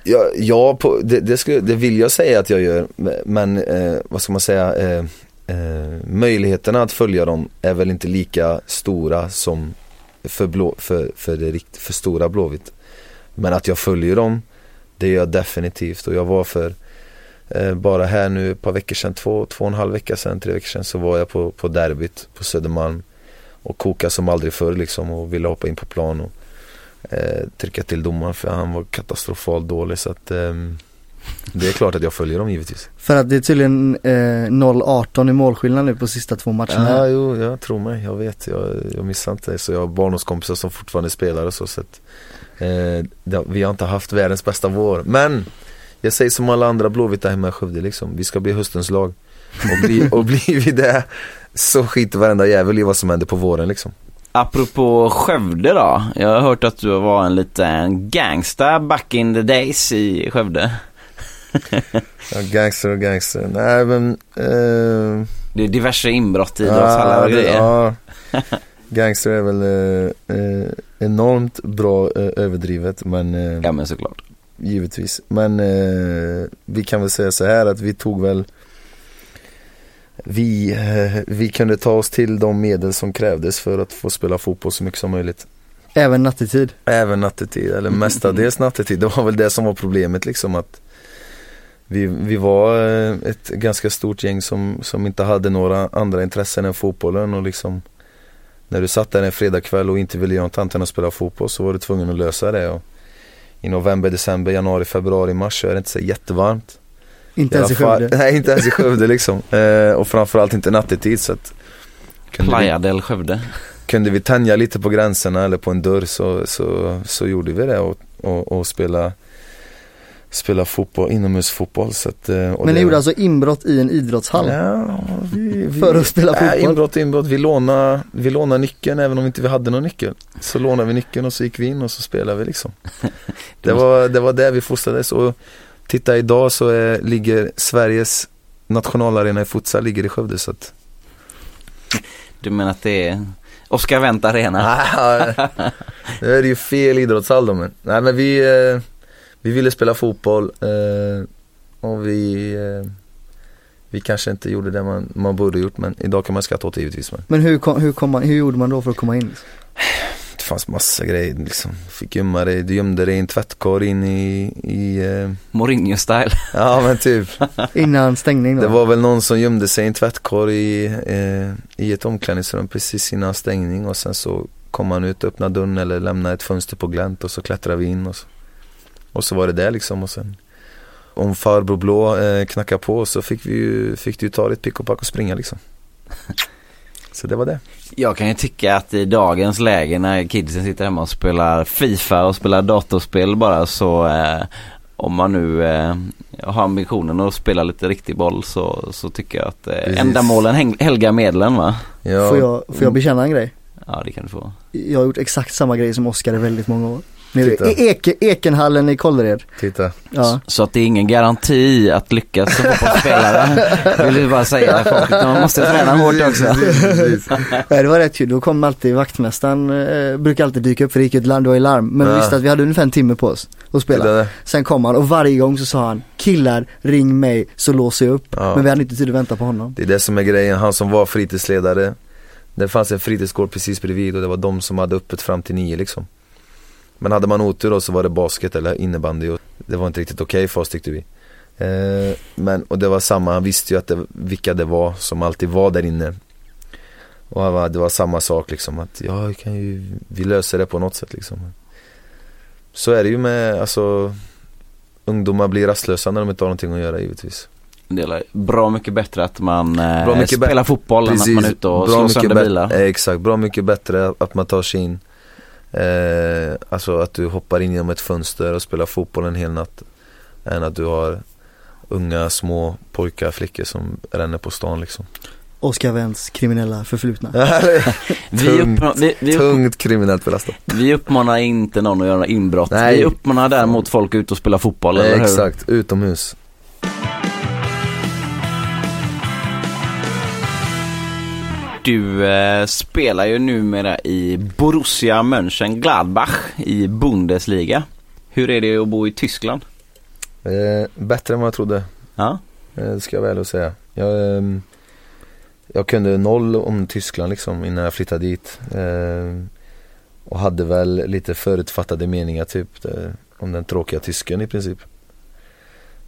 ja, ja på, det, det, skulle, det vill jag säga att jag gör, men eh, vad ska man säga, eh, eh, möjligheterna att följa dem är väl inte lika stora som för, blå, för, för det rikt, för stora Blåvitt. Men att jag följer dem, det gör jag definitivt och jag var för eh, bara här nu ett par veckor sedan, två, två och en halv vecka sedan, tre veckor sedan så var jag på, på derbyt på Södermalm och koka som aldrig förr liksom och ville hoppa in på plan och eh, trycka till domaren för han var katastrofalt dålig så att ehm, det är klart att jag följer dem givetvis. För att det är tydligen eh, 0-18 i målskillnad nu på sista två matcherna. Ja, jo, jag tror mig, jag vet, jag, jag missar inte. Så jag har barndomskompisar som fortfarande spelar och så, så att, eh, Vi har inte haft världens bästa vår, men Jag säger som alla andra blåvita hemma i Skövde liksom, vi ska bli höstens lag Och, bli, och blir vi det så skiter varenda jävel i vad som händer på våren liksom Apropå Skövde då. Jag har hört att du var en liten gangsta back in the days i Skövde. Ja, gangster och gangster. Nej men... Eh, Det är diverse inbrott i idrottshallar och det- grejer. ja. Gangster är väl eh, eh, enormt bra eh, överdrivet men eh, Ja men såklart. Givetvis. Men eh, vi kan väl säga så här att vi tog väl vi, eh, vi kunde ta oss till de medel som krävdes för att få spela fotboll så mycket som möjligt. Även nattetid. Även nattetid, eller mestadels nattetid. Det var väl det som var problemet liksom att vi, vi var eh, ett ganska stort gäng som, som inte hade några andra intressen än fotbollen och liksom När du satt där en fredagkväll och inte ville göra något annat än att spela fotboll så var du tvungen att lösa det och I november, december, januari, februari, mars så är det inte så jättevarmt Inte ens i Skövde. Nej inte ens i Skövde liksom eh, Och framförallt inte nattetid så att kunde vi, Playa del Skövde. kunde vi tänja lite på gränserna eller på en dörr så, så, så gjorde vi det och, och, och spela Spela fotboll, inomhusfotboll så att, eh, och Men ni gjorde alltså inbrott i en idrottshall? Ja, vi, vi, För att spela Nej, fotboll? inbrott, inbrott. Vi lånade, vi lånade nyckeln även om inte vi hade någon nyckel. Så lånade vi nyckeln och så gick vi in och så spelade vi liksom. Det var, det var där vi fostrades och titta idag så är, ligger Sveriges nationalarena i futsal ligger i Skövde så att Du menar att det är Oscar Wendt Arena? Nu är det ju fel idrottshall då men. Nej men vi, eh, vi ville spela fotboll eh, och vi, eh, vi kanske inte gjorde det man, man borde gjort men idag kan man skratta åt det givetvis men. Men hur, kom, hur, kom man, hur gjorde man då för att komma in? Det fanns massa grejer liksom. Fick gömma dig, du gömde dig i en tvättkorg in i, i eh, Mourinho-style. ja men typ. Innan stängning då? Det var väl någon som gömde sig i en tvättkorg i, eh, i ett omklädningsrum precis innan stängning och sen så kom han ut, öppnade dörren eller lämnade ett fönster på glänt och så klättrade vi in och så, och så var det det liksom och sen om farbror blå eh, knackade på så fick vi ju, fick du ju ta ditt pick och pack och springa liksom. Så det var det. Jag kan ju tycka att i dagens läge när kidsen sitter hemma och spelar Fifa och spelar datorspel bara så eh, om man nu eh, har ambitionen att spela lite riktig boll så, så tycker jag att eh, ändamålen helgar medlen va? Ja, Får jag, får jag bekänna en grej? Ja det kan du få. Jag har gjort exakt samma grej som Oskar i väldigt många år. Nere i Eke, Ekenhallen i Kållered. Titta. Ja. Så att det är ingen garanti att lyckas som fotbollsspelare. Vill du bara säga folk. Man måste träna hårt också. Nej, det var rätt kul. Då kom alltid vaktmästaren, eh, brukar alltid dyka upp för det gick ett larm. Men vi Ja. visste att vi hade ungefär en timme på oss att spela. Sen kom han och varje gång så sa han killar ring mig så låser jag upp. Ja. Men vi hade inte tid att vänta på honom. Det är det som är grejen, han som var fritidsledare Det fanns en fritidsgård precis bredvid och det var de som hade öppet fram till nio liksom Men hade man otur då så var det basket eller innebandy och det var inte riktigt okej för oss tyckte vi. Eh, Men, och det var samma, han visste ju att det, vilka det var som alltid var där inne. Och var, det var samma sak liksom att ja, vi kan ju, vi löser det på något sätt liksom. Så är det ju med, alltså Ungdomar blir rastlösa när de inte har någonting att göra givetvis. Det är bra mycket bättre att man eh, Bra spelar fotboll än att man är ute och slår sönder bilar. eh, Exakt, bra mycket bättre att man tar sig in eh, Alltså att du hoppar in genom ett fönster och spelar fotboll en hel natt Än att du har unga små pojkar, flickor som ränner på stan liksom Oskar Wendts kriminella förflutna. Vi, tungt, vi, vi, Tungt kriminellt belastat vi uppmanar inte någon att göra inbrott. Nej. Vi uppmanar däremot folk att ut och spela fotboll, eller hur? Exakt, utomhus Du eh, spelar ju numera i Borussia Mönchengladbach i Bundesliga. Hur är det att bo i Tyskland? eh, Bättre än vad jag trodde, Ja, eh, det ska jag väl säga jag, ehm, jag kunde noll om Tyskland liksom innan jag flyttade dit eh, Och hade väl lite förutfattade meningar typ eh, om den tråkiga tysken i princip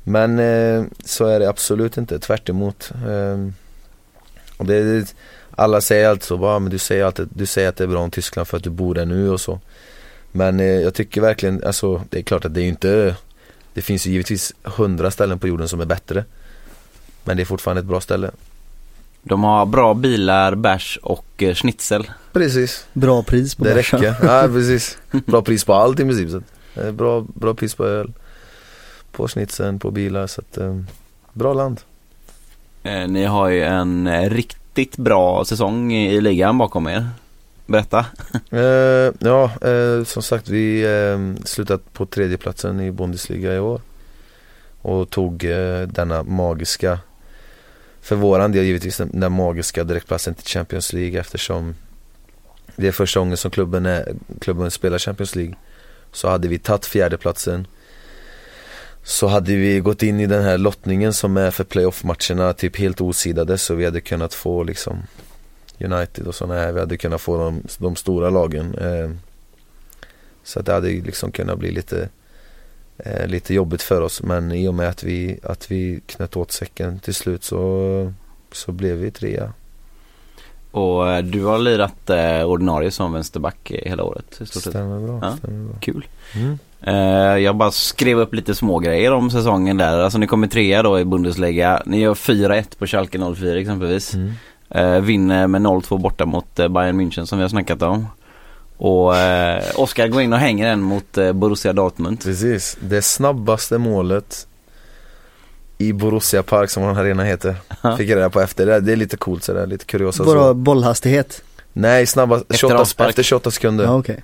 Men eh, så är det absolut inte, tvärt emot. Eh, och det, är- alla säger alltid så, bara, men du säger, alltid, du säger att det är bra om Tyskland för att du bor där nu och så Men eh, jag tycker verkligen, alltså det är klart att det är ju inte Det finns ju givetvis hundra ställen på jorden som är bättre Men det är fortfarande ett bra ställe de har bra bilar, bärs och eh, schnitzel. Precis. Bra pris på det räcker. Ja precis. Bra pris på allt i princip. Så. att, eh, Bra, bra pris på öl. På schnitzeln, på bilar. Så att, eh, bra land. Eh, ni har ju en eh, riktigt bra säsong i, ligan bakom er. Berätta. Eh, ja, eh, som sagt vi eh, slutat på tredjeplatsen i Bundesliga i år. och tog eh, denna magiska, för våran del givetvis den, den magiska direktplatsen till Champions League eftersom det är första gången som klubben, är, klubben spelar Champions League. Så hade vi tagit fjärdeplatsen så hade vi gått in i den här lottningen som är för playoff-matcherna typ helt osidade så vi hade kunnat få liksom United och sådana här, vi hade kunnat få de, de stora lagen. Eh, så att det hade liksom kunnat bli lite, eh, lite jobbigt för oss men i och med att vi, att vi knöt åt säcken till slut så, så blev vi trea. Och eh, du har lirat eh, ordinarie som vänsterback hela året. Stämmer bra, Ja. stämmer bra. Kul. Mm. Eh, jag bara skrev upp lite små grejer om säsongen där. Alltså ni kommer trea då i Bundesliga. Ni gör 4-1 på Schalke 04 exempelvis. Mm. Eh, vinner med 0-2 borta mot eh, Bayern München som vi har snackat om. Och eh, Oskar går in och hänger en mot eh, Borussia Dortmund. Precis, det snabbaste målet i Borussia Park som den här arenan heter. Fick jag reda på efter, det, det är lite coolt sådär, lite kuriosa Bara så. bollhastighet? Nej, snabbast, Efter 28, avspark. efter 28 sekunder. Ja okej.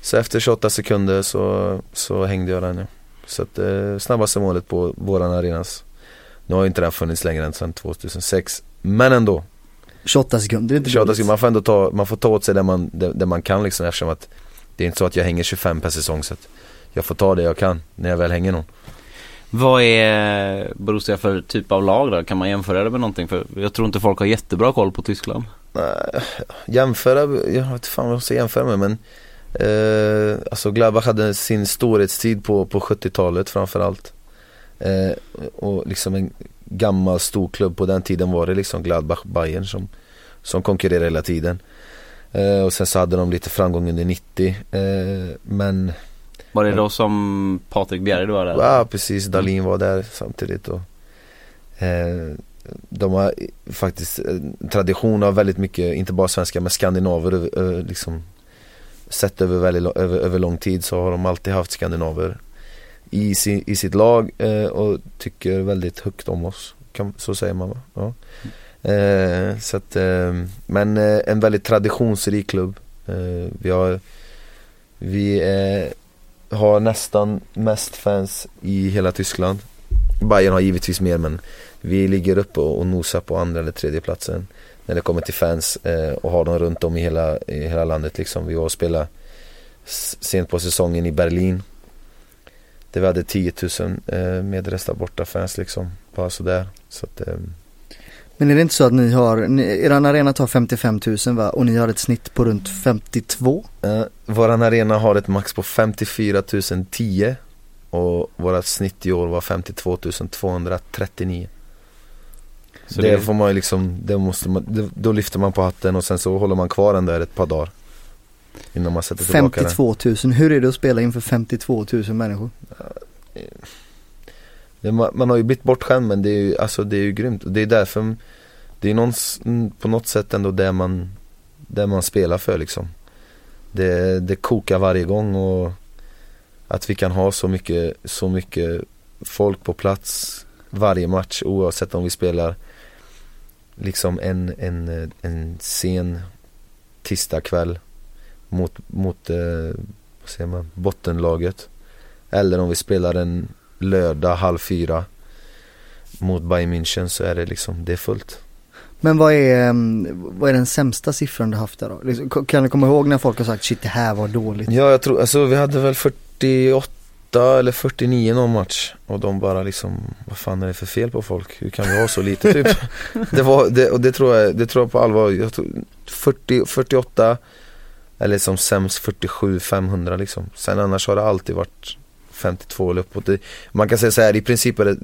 Så efter 28 sekunder så, så hängde jag den ja. Så att eh, snabbaste målet på våran arenas Nu har ju inte den funnits längre än sedan 2006 Men ändå 28 sekunder, det är inte 28 dåligt. sekunder, man får ändå ta, man får ta åt sig det man, det, det man kan liksom eftersom att Det är inte så att jag hänger 25 per säsong så att Jag får ta det jag kan när jag väl hänger någon Vad är Borussia för typ av lag då? Kan man jämföra det med någonting? För jag tror inte folk har jättebra koll på Tyskland. Nej, jämföra, jag vet inte fan vad jag ska jämföra med men eh, Alltså Gladbach hade sin storhetstid på, på 70-talet framförallt. Eh, Och liksom en gammal stor klubb på den tiden var det liksom Gladbach Bayern som, som konkurrerade hela tiden. Eh, Och sen så hade de lite framgång under 90 eh, Men Var det då som Patrik Bjerre var där? Ja precis, Dalin var där samtidigt och eh, De har faktiskt eh, tradition av väldigt mycket, inte bara svenskar men skandinaver över, liksom Sett över, väldigt, över, över lång tid så har de alltid haft skandinaver i, si, i sitt lag eh, och tycker väldigt högt om oss kan, Så säger man va? Ja. Eh, så att, eh, men eh, en väldigt traditionsrik klubb eh, Vi har Vi eh, har nästan mest fans i hela Tyskland Bayern har givetvis mer men vi ligger uppe och och nosar på andra eller tredje platsen när det kommer till fans eh, och har dem runt om i hela, i hela landet liksom. Vi var och spelade sent på säsongen i Berlin där vi hade 10 000 eh, medresta borta fans liksom, bara sådär. Så att, eh, Men är det inte så att ni har, ni, eran arena tar 55 000 va? Och ni har ett snitt på runt 52? eh, våran arena har ett max på 54 010 och vårat snitt i år var 52 239 Så det, det- får man ju liksom, det måste man, det, då lyfter man på hatten och sen så håller man kvar den där ett par dagar. Innan man sätter tillbaka den. 52 000, hur är det att spela inför 52 000 människor? det, man, man har ju blivit bortskämd men det är ju, alltså det är ju grymt. Och det är därför Det är någons, på något sätt ändå det man Det man spelar för liksom. Det, det kokar varje gång och Att vi kan ha så mycket, så mycket folk på plats Varje match oavsett om vi spelar Liksom en, en, en sen tisdagkväll Mot, mot eh, vad säger man, bottenlaget Eller om vi spelar en lördag halv fyra Mot Bayern München så är det liksom, det är fullt Men vad är, mm, vad är den sämsta siffran du haft där då? Liksom, Kan du komma ihåg när folk har sagt shit det här var dåligt? Ja jag tror, alltså vi hade väl 48 eller 49 någon match. Och de bara liksom, vad fan är det för fel på folk? Hur kan vi ha så lite typ? det var, det, och det tror jag, det tror jag på allvar. Jag tror 40, 48 Eller som sämst 47, 500 liksom. Sen annars har det alltid varit 52 eller uppåt. Det, Man kan säga så här, i princip är det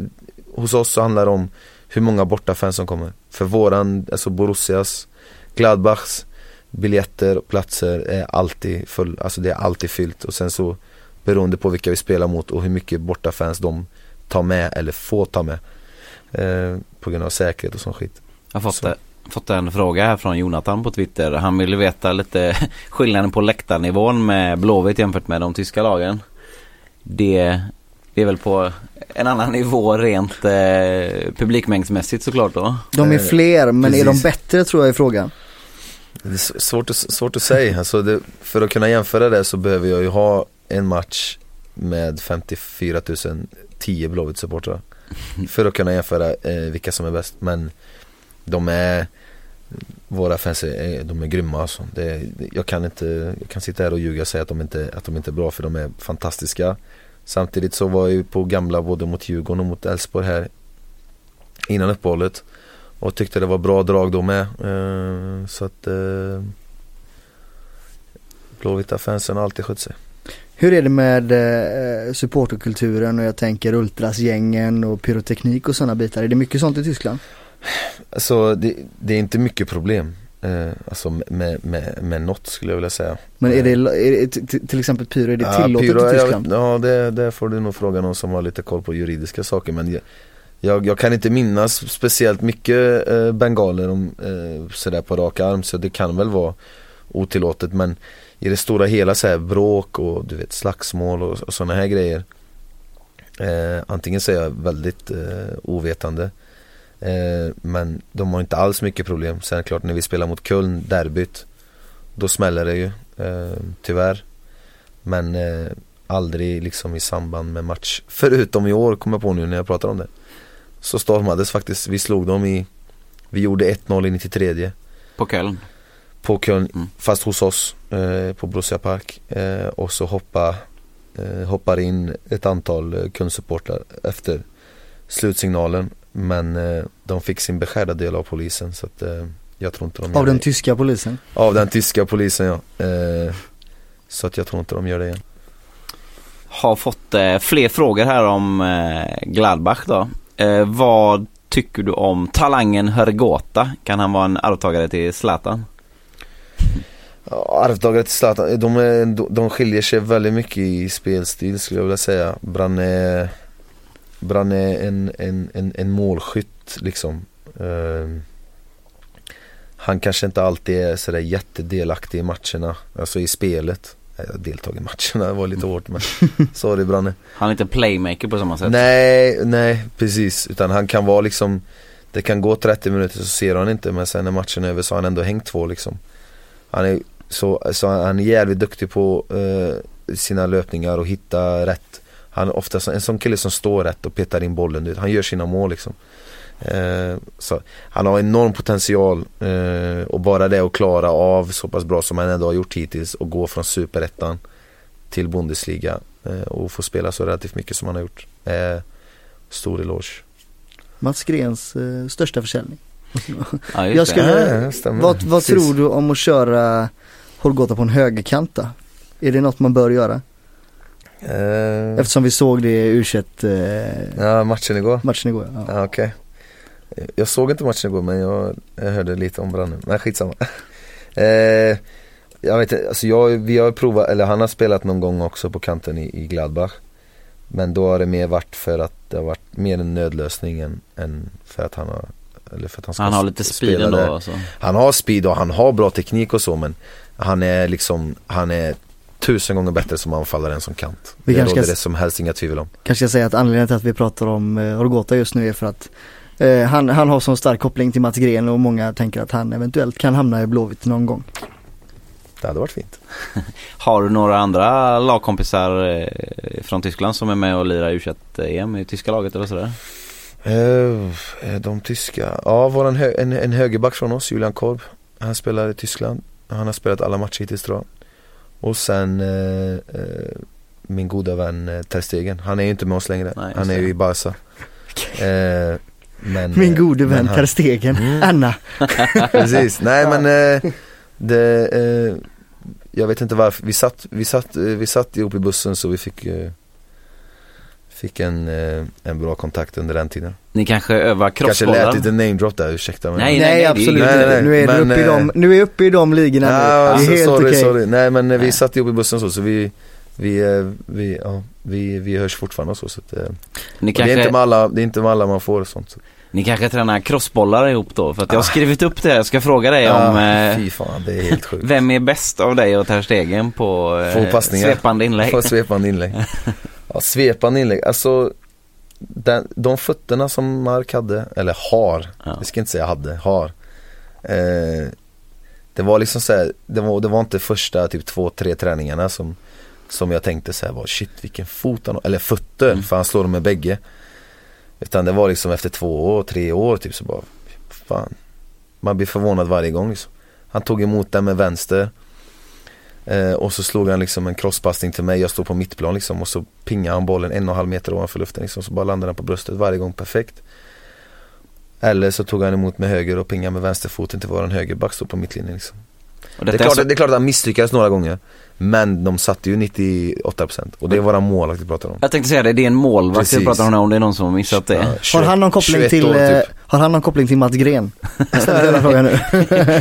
Hos oss så handlar det om hur många bortafans som kommer. För våran, alltså Borussias Gladbachs biljetter och platser är alltid full, alltså det är alltid fyllt. Och sen så beroende på vilka vi spelar mot och hur mycket bortafans de tar med eller får ta med eh, på grund av säkerhet och sån skit. Jag har fått, Så. fått en fråga här från Jonathan på Twitter. Han ville veta lite skillnaden på läktarnivån med Blåvitt jämfört med de tyska lagen. Det, det är väl på en annan nivå rent eh, publikmängdsmässigt såklart då. De är Eh, fler men är de precis. bättre tror jag är frågan. Det är svårt att, svårt att säga, alltså det, för att kunna jämföra det så behöver jag ju ha en match med 54 010 Blåvitt-supportrar. För att kunna jämföra eh, vilka som är bäst. Men de är, våra fans är, de är grymma alltså. Det, jag, kan inte, jag kan sitta här och ljuga och säga att de, inte, att de inte är bra för de är fantastiska. Samtidigt så var jag ju på gamla både mot Djurgården och mot Elfsborg här innan uppehållet. Och tyckte det var bra drag då med. Eh, så att eh, Blåvita fansen har alltid skött sig. Hur är det med eh, supporterkulturen och jag tänker ultrasgängen och pyroteknik och sådana bitar? Är det mycket sånt i Tyskland? Alltså det, det är inte mycket problem. Eh, alltså med, med, med något skulle jag vilja säga. Men är det, Eh, är det till exempel pyro, är det ja, tillåtet pyro, i Tyskland? Ja det, det får du nog fråga någon som har lite koll på juridiska saker men jag, jag, jag kan inte minnas speciellt mycket eh, bengaler om, eh, sådär på rak arm så det kan väl vara otillåtet men i det stora hela så här bråk och du vet slagsmål och, och sådana här grejer. Eh, Antingen så är jag väldigt eh, ovetande eh, Men de har inte alls mycket problem. Sen är det klart när vi spelar mot Köln, derbyt Då smäller det ju eh, Tyvärr. Men eh, aldrig liksom i samband med match. Förutom i år kommer jag på nu när jag pratar om det. Så stormades faktiskt, vi slog dem i Vi gjorde 1-0 i 93 På Köln på Köln, Mm. fast hos oss eh, på Borussia Park eh, och så hoppa, eh, hoppar in ett antal eh, Kölnsupportrar efter slutsignalen men eh, de fick sin beskärda del av polisen så att eh, jag tror inte de gör Av den det. tyska polisen? Av den tyska polisen ja. Eh, så att jag tror inte de gör det igen. Har fått eh, fler frågor här om eh, Gladbach då. Eh, vad tycker du om talangen Hörgota? Kan han vara en arvtagare till Zlatan? Arvtagare till Zlatan, de, är, de, skiljer sig väldigt mycket i spelstil skulle jag vilja säga. Branne, Branne är en, en, en, en målskytt liksom. Eh, han kanske inte alltid är sådär jättedelaktig i matcherna, alltså i spelet. Jag deltagit i matcherna, det var lite hårt men sorry Branne. Han är inte playmaker på samma sätt. Nej, nej precis. Utan han kan vara liksom Det kan gå 30 minuter så ser han inte men sen när matchen är över så har han ändå hängt två liksom. Han är så, så han är jävligt duktig på eh, sina löpningar och hitta rätt. Han är ofta en sån kille som står rätt och petar in bollen. du. Han gör sina mål liksom. Eh, så han har enorm potential eh, och bara det att klara av så pass bra som han ändå har gjort hittills och gå från superettan till Bundesliga eh, och få spela så relativt mycket som han har gjort. Eh, stor eloge. Mats Grens eh, största försäljning. Ja, Jag skulle- Ja. Vad, vad tror du om att köra Holgota på en högerkant då? Är det något man bör göra? Eh, Eftersom vi såg det i u eh, ja, matchen igår. matchen igår. Ja. Ja, okej. Jag såg inte matchen igår men jag, jag hörde lite om branden. Men skitsamma. eh, jag vet inte, alltså jag, vi har provat, eller han har spelat någon gång också på kanten i, i Gladbach. Men då har det mer varit för att det har varit mer en nödlösning än, än för att han har eller för att han ska Han har lite speed ändå. Alltså. Han har speed och han har bra teknik och så men han är liksom, han är tusen gånger bättre som anfallare än som kant. Vi det kanske råder ska- det som helst inga tvivel om. Kanske jag säga att anledningen till att vi pratar om eh, Holgota just nu är för att eh, han, han har sån stark koppling till Mats Gren och många tänker att han eventuellt kan hamna i Blåvitt någon gång. Det hade varit fint. Har du några andra lagkompisar eh, från Tyskland som är med och lirar u em i tyska laget eller sådär? Eh, eh, de tyska, ja våran hö- en, en högerback från oss, Julian Korb Han spelar i Tyskland Han har spelat alla matcher hittills tror jag. Och sen eh, eh, min goda vän eh, Ter Stegen. Han är ju inte med oss längre, Nej, han är ju i Barca. Eh, men, Min eh, gode men vän han- Per Stegen, Mm. Anna. Precis, nej men eh, det, eh, Jag vet inte varför, vi satt, vi satt, vi satt ihop i bussen så vi fick eh, Fick en, eh, en bra kontakt under den tiden Ni kanske övar Kanske crossbollar? lät lite namedrop där, ursäkta mig Nej, Nej, är absolut Nej, inte. nej, Nu är, men, du uppe i eh, de, nu är jag uppe i de ligorna nu. Ja, det är alltså, helt sorry, okej. sorry. Nej men eh, vi Nej. satt ihop i bussen så, så vi vi, vi, ja, vi, vi hörs fortfarande och så, så att, Ni och det, är inte kanske, med alla, det är inte med alla man får sånt så. ni kanske tränar crossbollar ihop då? För att jag har skrivit upp det. Jag ska fråga dig om Ah, eh, Fy fan, det är helt sjukt vem är bäst av dig och Ter Stegen på eh, svepande inlägg? Få svepande inlägg ja, Svepande inlägg, alltså den, De fötterna som Mark hade, eller har, Ja. jag ska inte säga hade, har eh, Det var liksom så här, det var, det var inte första typ två, tre träningarna som som jag tänkte så här var shit vilken fot han har, eller fötter Mm. för han slår dem med bägge. Utan det var liksom efter två år, tre år typ så bara, fan. Man blir förvånad varje gång liksom. Han tog emot den med vänster. Eh, och så slog han liksom en crosspassning till mig, jag stod på mittplan liksom och så pingade han bollen en och en halv meter ovanför luften liksom, så bara landade den på bröstet varje gång perfekt. Eller så tog han emot med höger och pingade med vänsterfoten till våran högerback stod på mittlinjen liksom. Det är, klart, så- det är klart att han misslyckades några gånger. Men de satte ju 98% och det är våra målvakt vi pratar om. Jag tänkte säga det, det är en målvakt Precis. pratar om, om det är någon som har missat det. Ja, Har 21 han någon koppling 21 till, eh, typ. har han någon koppling till Mats Gren? Jag ställer hela frågan nu.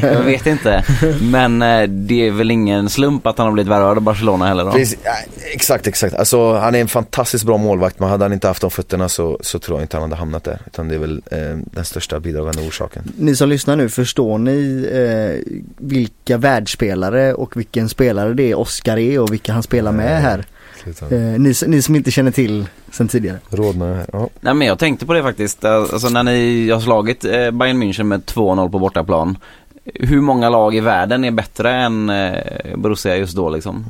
Jag vet inte. Men eh, det är väl ingen slump att han har blivit värvad av Barcelona heller då? Precis, exakt, exakt. Alltså han är en fantastiskt bra målvakt men hade han inte haft de fötterna så, så tror jag inte han hade hamnat där. Utan det är väl eh, den största bidragande orsaken. Ni som lyssnar nu, förstår ni eh, vilka världsspelare och vilken spelare det är Oscar är och vilka han spelar med här? Eh, ni, ni som inte känner till sen tidigare. Rodnar här. Ja. Nej men jag tänkte på det faktiskt. Alltså när ni har slagit eh, Bayern München med 2-0 på bortaplan. Hur många lag i världen är bättre än eh, Borussia just då liksom?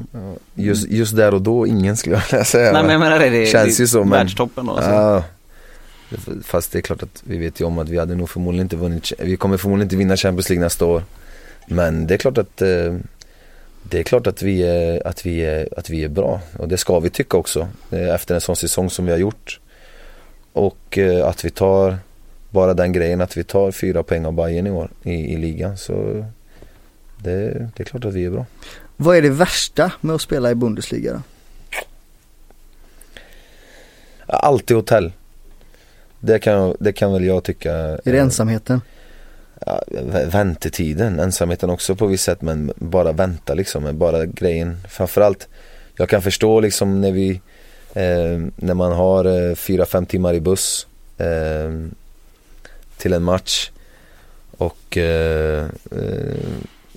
Just, just där och då, ingen skulle jag vilja säga. Nej men jag menar det, det Känns det, ju så, men- världstoppen då. Alltså. Ja. Fast det är klart att vi vet ju om att vi hade nog förmodligen inte vunnit, vi kommer förmodligen inte vinna Champions League nästa år. Men det är klart att eh, det är klart att vi, är, att, vi är, att vi är bra och det ska vi tycka också eh, efter en sån säsong som vi har gjort. Och eh, att vi tar bara den grejen att vi tar fyra poäng av Bayern i år i, i ligan så det, det är klart att vi är bra. Vad är det värsta med att spela i Bundesliga då? Alltid hotell. Det kan, det kan väl jag tycka. Är det eh, ensamheten? Ja, väntetiden, ensamheten också på visst sätt men bara vänta liksom, bara grejen. Framförallt Jag kan förstå liksom när vi eh, När man har eh, fyra, fem timmar i buss eh, Till en match. Och eh, eh,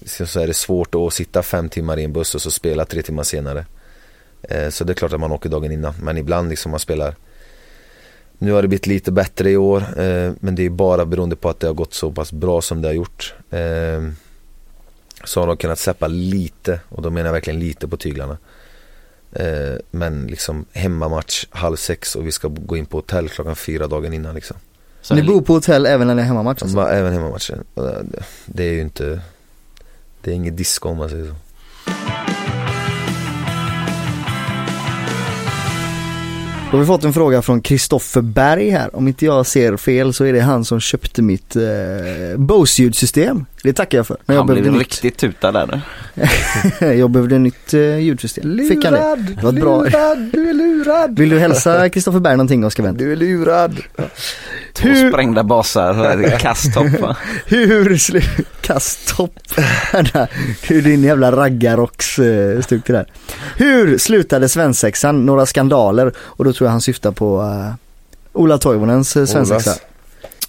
så, är det svårt att sitta fem timmar i en buss och så spela tre timmar senare. Eh, Så det är klart att man åker dagen innan men ibland liksom man spelar nu har det blivit lite bättre i år eh, men det är bara beroende på att det har gått så pass bra som det har gjort. Eh, så har de kunnat släppa lite och då menar jag verkligen lite på tyglarna. Eh, men liksom hemmamatch halv sex och vi ska gå in på hotell klockan fyra dagen innan liksom. Så Ni bor på hotell även när ni är hemmamatch alltså? Även hemmamatchen. Och det- Det är ju inte Det är inget disco om man säger så. Då har vi fått en fråga från Kristoffer Berg här. Om inte jag ser fel så är det han som köpte mitt eh, Bose-ljudsystem. Det tackar jag för. När jag Han blev nytt. riktigt tutad där nu. jag behövde nytt eh, ljudsystem. Fick han det? Det var bra. du är lurad! Vill du hälsa Kristoffer Berg någonting Oskar Wendt? Du är lurad! Två Hur- sprängda basar, kasthopp va? Hur slu- Kasthopp. Hur din jävla raggarrocks eh, stuk till där. Hur slutade svensexan? Några skandaler och då tror jag han syftar på eh, Ola Toivonens svensexa. Olas.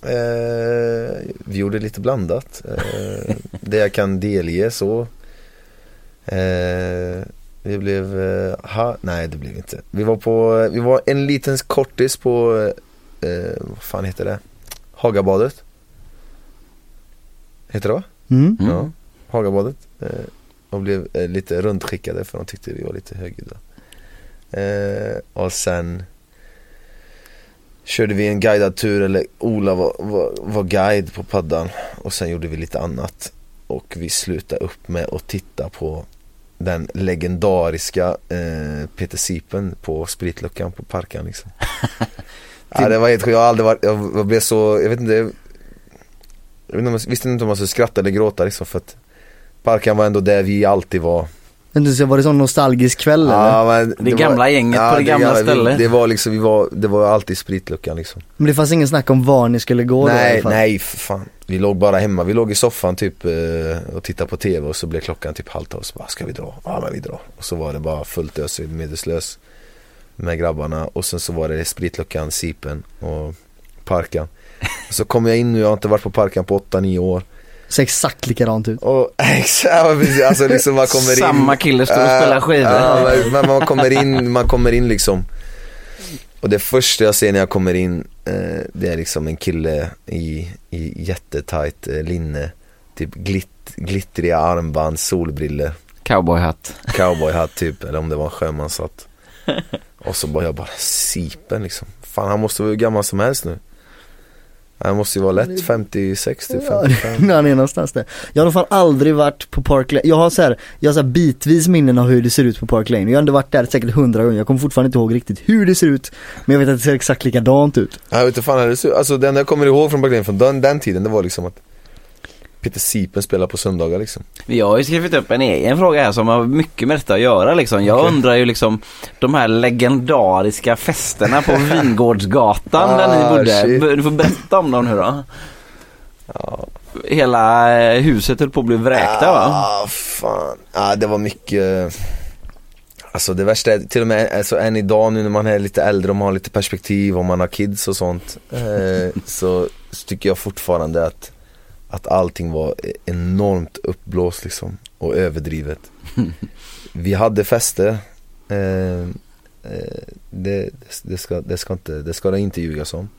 Eh, vi gjorde lite blandat. Eh, det jag kan delge så. Eh, vi blev, eh, ha, nej det blev vi inte. Vi var på, vi var en liten kortis på, eh, vad fan heter det? Hagabadet. Heter det va? Mm. Mm. Ja, Hagabadet. Eh, och blev eh, lite rundskickade för de tyckte vi var lite högljudda. Eh, och sen körde vi en guidad tur, eller Ola var, var, var guide på paddan. Och sen gjorde vi lite annat. Och vi slutade upp med att titta på den legendariska eh, Peter Sipen på spritluckan på Parkan liksom. ja, det var helt sjukt, jag har aldrig varit, jag blev så, jag vet inte jag visste inte om man skulle skratta eller gråta liksom för att Parkan var ändå där vi alltid var Men du, så var det sån nostalgisk kväll eller? Ja, men Det gamla gänget på det gamla gamla- stället. Vi, det var liksom, vi var, det var alltid spritluckan liksom Men det fanns ingen snack om var ni skulle gå då i alla Nej, fall? nej för fan Vi låg bara hemma, vi låg i soffan typ eh, och tittade på tv och så blev klockan typ halv tolv, så bara, ska vi dra? Ja men vi drar Och så var det bara fullt ös medvetslös Med grabbarna och sen så var det spritluckan, sipen och parkan Så kom jag in nu, jag har inte varit på parkan på 8-9 år Ser exakt likadant ut. Och alltså liksom man kommer in Samma kille står och spelar skivor. Ja, men- men man kommer in, man kommer in liksom Och det första jag ser när jag kommer in eh, Det är liksom en kille i, i jättetajt eh, linne Typ glitt, glittriga armband, solbriller Cowboyhatt. cowboyhatt typ, eller om det var en sjömanshatt. Och så bara jag bara sipen liksom. Fan han måste vara hur gammal som helst nu. Han måste ju vara lätt 50, 60, Ja, 55. när han är någonstans där. Jag har fan aldrig varit på Park Lane. Jag har så här, jag har så bitvis minnen av hur det ser ut på Park Lane. Jag har ändå varit där säkert hundra gånger. Jag kommer fortfarande inte ihåg riktigt hur det ser ut. Men jag vet att det ser exakt likadant ut. Jag vet inte fan hur det ser ut. Alltså enda jag kommer ihåg från Backline från den, den tiden det var liksom att Peter Sipen spelar på söndagar liksom. Jag har ju skrivit upp en egen fråga här som har mycket med detta att göra liksom. Jag Okej. undrar ju liksom de här legendariska festerna på Vingårdsgatan där ni Ah, bodde. Du får berätta om dem nu då. Ja. Hela eh, huset höll på att bli vräkta va? Ah, fan. Ah, det var mycket Alltså det värsta är till och med alltså, än idag nu när man är lite äldre och man har lite perspektiv och man har kids och sånt eh, så, så tycker jag fortfarande att att allting var enormt uppblåst liksom och överdrivet. Vi hade fester eh, eh, det, det, ska, det, ska inte, det ska det inte ljugas om.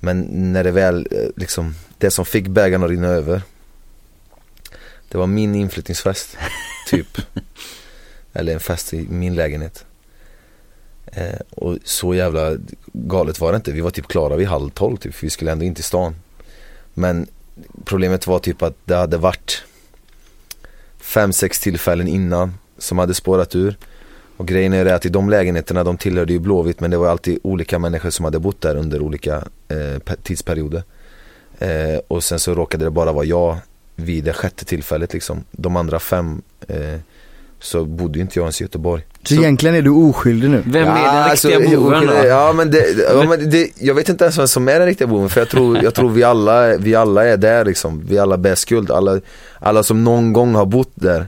Men när det väl, eh, liksom, det som fick bägaren att rinna över Det var min inflyttningsfest, typ. Eller en fest i min lägenhet. Eh, och så jävla galet var det inte. Vi var typ klara vid halv tolv typ, för vi skulle ändå in till stan. Men problemet var typ att det hade varit fem, sex tillfällen innan som hade spårat ur. Och grejen är att i de lägenheterna, de tillhörde ju Blåvitt men det var alltid olika människor som hade bott där under olika eh, tidsperioder. Eh, och sen så råkade det bara vara jag vid det sjätte tillfället liksom. De andra fem eh, så bodde ju inte jag ens i Göteborg. Så, egentligen är du oskyldig nu. Vem är den alltså, riktiga jo, boven då? Ja men, det, ja, men det, jag vet inte ens vem som är den riktiga boven för jag tror, jag tror vi, alla, vi alla är där liksom. Vi alla bär skuld. Alla, alla som någon gång har bott där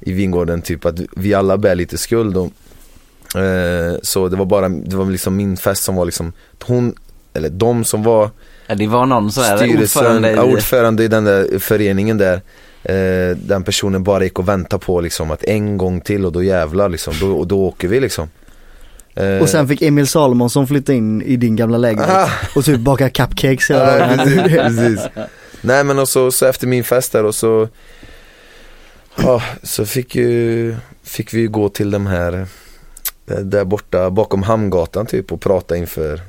i Vingården typ att vi alla bär lite skuld. Och, eh, så det var bara, det var liksom min fest som var liksom, hon, eller de som var Ja, det var någon sån här styrelsen, ordförande i... ja, ordförande i den där föreningen där eh, Den personen bara gick och väntade på liksom att en gång till och då jävlar liksom, då, och då åker vi liksom eh, Och sen fick Emil Salomonsson flytta in i din gamla lägenhet. Ah. Och typ baka cupcakes hela Ja, dagen. precis, precis. Nej men och så, så efter min fest där och så Ja, så fick ju Fick vi ju gå till de här eh, Där borta bakom Hamngatan typ och prata inför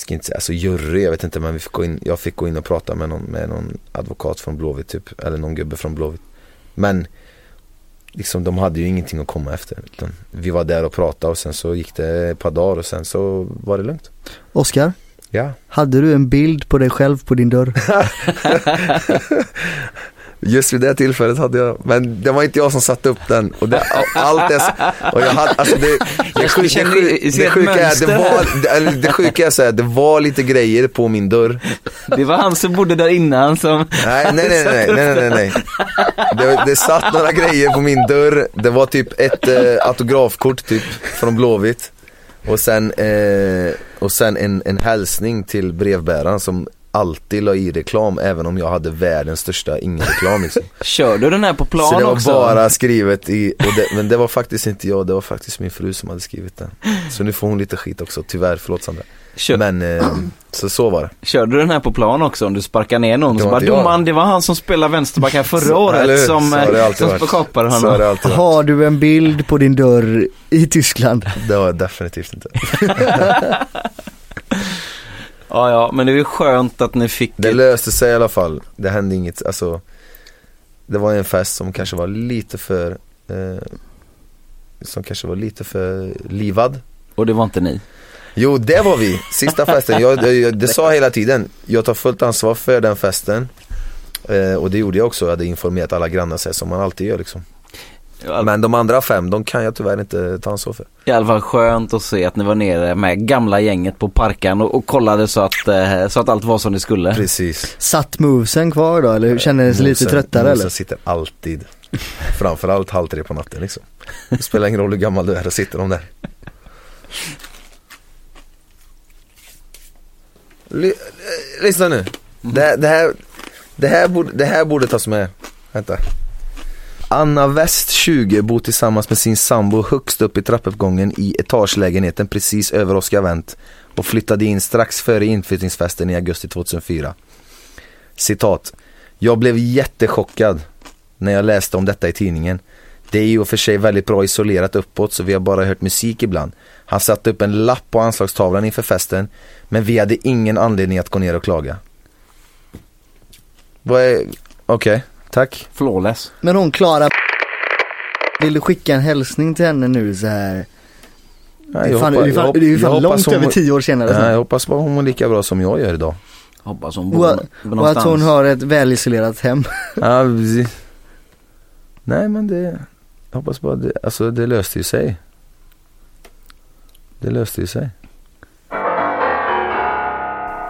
ska inte säga, alltså jury, jag vet inte men vi fick gå in, jag fick gå in och prata med någon, med någon advokat från Blåvitt typ Eller någon gubbe från Blåvitt. Men Liksom de hade ju ingenting att komma efter utan Vi var där och pratade och sen så gick det ett par dagar och sen så var det lugnt. Oskar, Ja. Hade du en bild på dig själv på din dörr? Just vid det tillfället hade jag, men det var inte jag som satte upp den och det, allt det, och jag hade, alltså det, det, Jag sjuka, det, det är, det var, det, eller det sjuka är så här, det var lite grejer på min dörr Det var han som bodde där innan som... Nej, nej, nej, nej, nej, nej, nej, nej. Det, det satt några grejer på min dörr, det var typ ett eh, autografkort typ från Blåvitt och sen, eh, och sen en, en hälsning till brevbäraren som alltid la i reklam även om jag hade världens största ingen reklam liksom. Kör du den här på plan Så det var också? bara skrivet i, och det, men det var faktiskt inte jag, det var faktiskt min fru som hade skrivit den. Så nu får hon lite skit också, tyvärr, förlåt Sandra. Kör, Men, eh, så så var det. kör du den här på plan också om du sparkar ner någon? Det Så var bara, domaren det var han som spelade vänsterback här förra året som, har eh, som kapade har honom. Har du en bild på din dörr i Tyskland? Det var jag definitivt inte. Ja, ja, men det är ju skönt att ni fick Det ett- löste sig i alla fall. Det hände inget, alltså. Det var en fest som kanske var lite för, eh, som kanske var lite för livad. och det var inte ni. Jo, det var vi. Sista festen. Jag, jag, det sa hela tiden. Jag tar fullt ansvar för den festen. Eh, och det gjorde jag också. Jag hade informerat alla grannar sig som man alltid gör liksom. Men de andra fem, de kan jag tyvärr inte ta ansvar för. I alla fall skönt att se att ni var nere med gamla gänget på parken och, och kollade så att, eh, så att allt var som det skulle. Precis. Satt movesen kvar då eller hur kändes det lite Mosen- tröttare eller? sitter alltid. Framförallt halv tre på natten liksom. Det spelar ingen roll hur gammal du är, då sitter de där. Ly- eh, lyssna nu. Det, det, här, det, här borde, det här borde tas med. Vänta. Anna West 20 bor tillsammans med sin sambo högst upp i trappuppgången i etagelägenheten precis över Oscar Wendt och flyttade in strax före inflyttningsfesten i augusti 2004. Citat. Jag blev jättechockad när jag läste om detta i tidningen. Det är ju för sig väldigt bra isolerat uppåt så vi har bara hört musik ibland. Han satte upp en lapp på anslagstavlan inför festen men vi hade ingen anledning att gå ner och klaga. Vad är, okej, tack. Flawless. Men hon Klara Vill du skicka en hälsning till henne nu så här? Det är jag fan, hoppas- det är fan, jag det är ju fan långt hon över tio år senare. Nej, jag hoppas bara hon mår lika bra som jag gör idag. Hoppas hon och, bor och någonstans. att hon har ett välisolerat hem. Ja. Nej men det, jag hoppas bara det, alltså det löste ju sig. Det löste ju sig.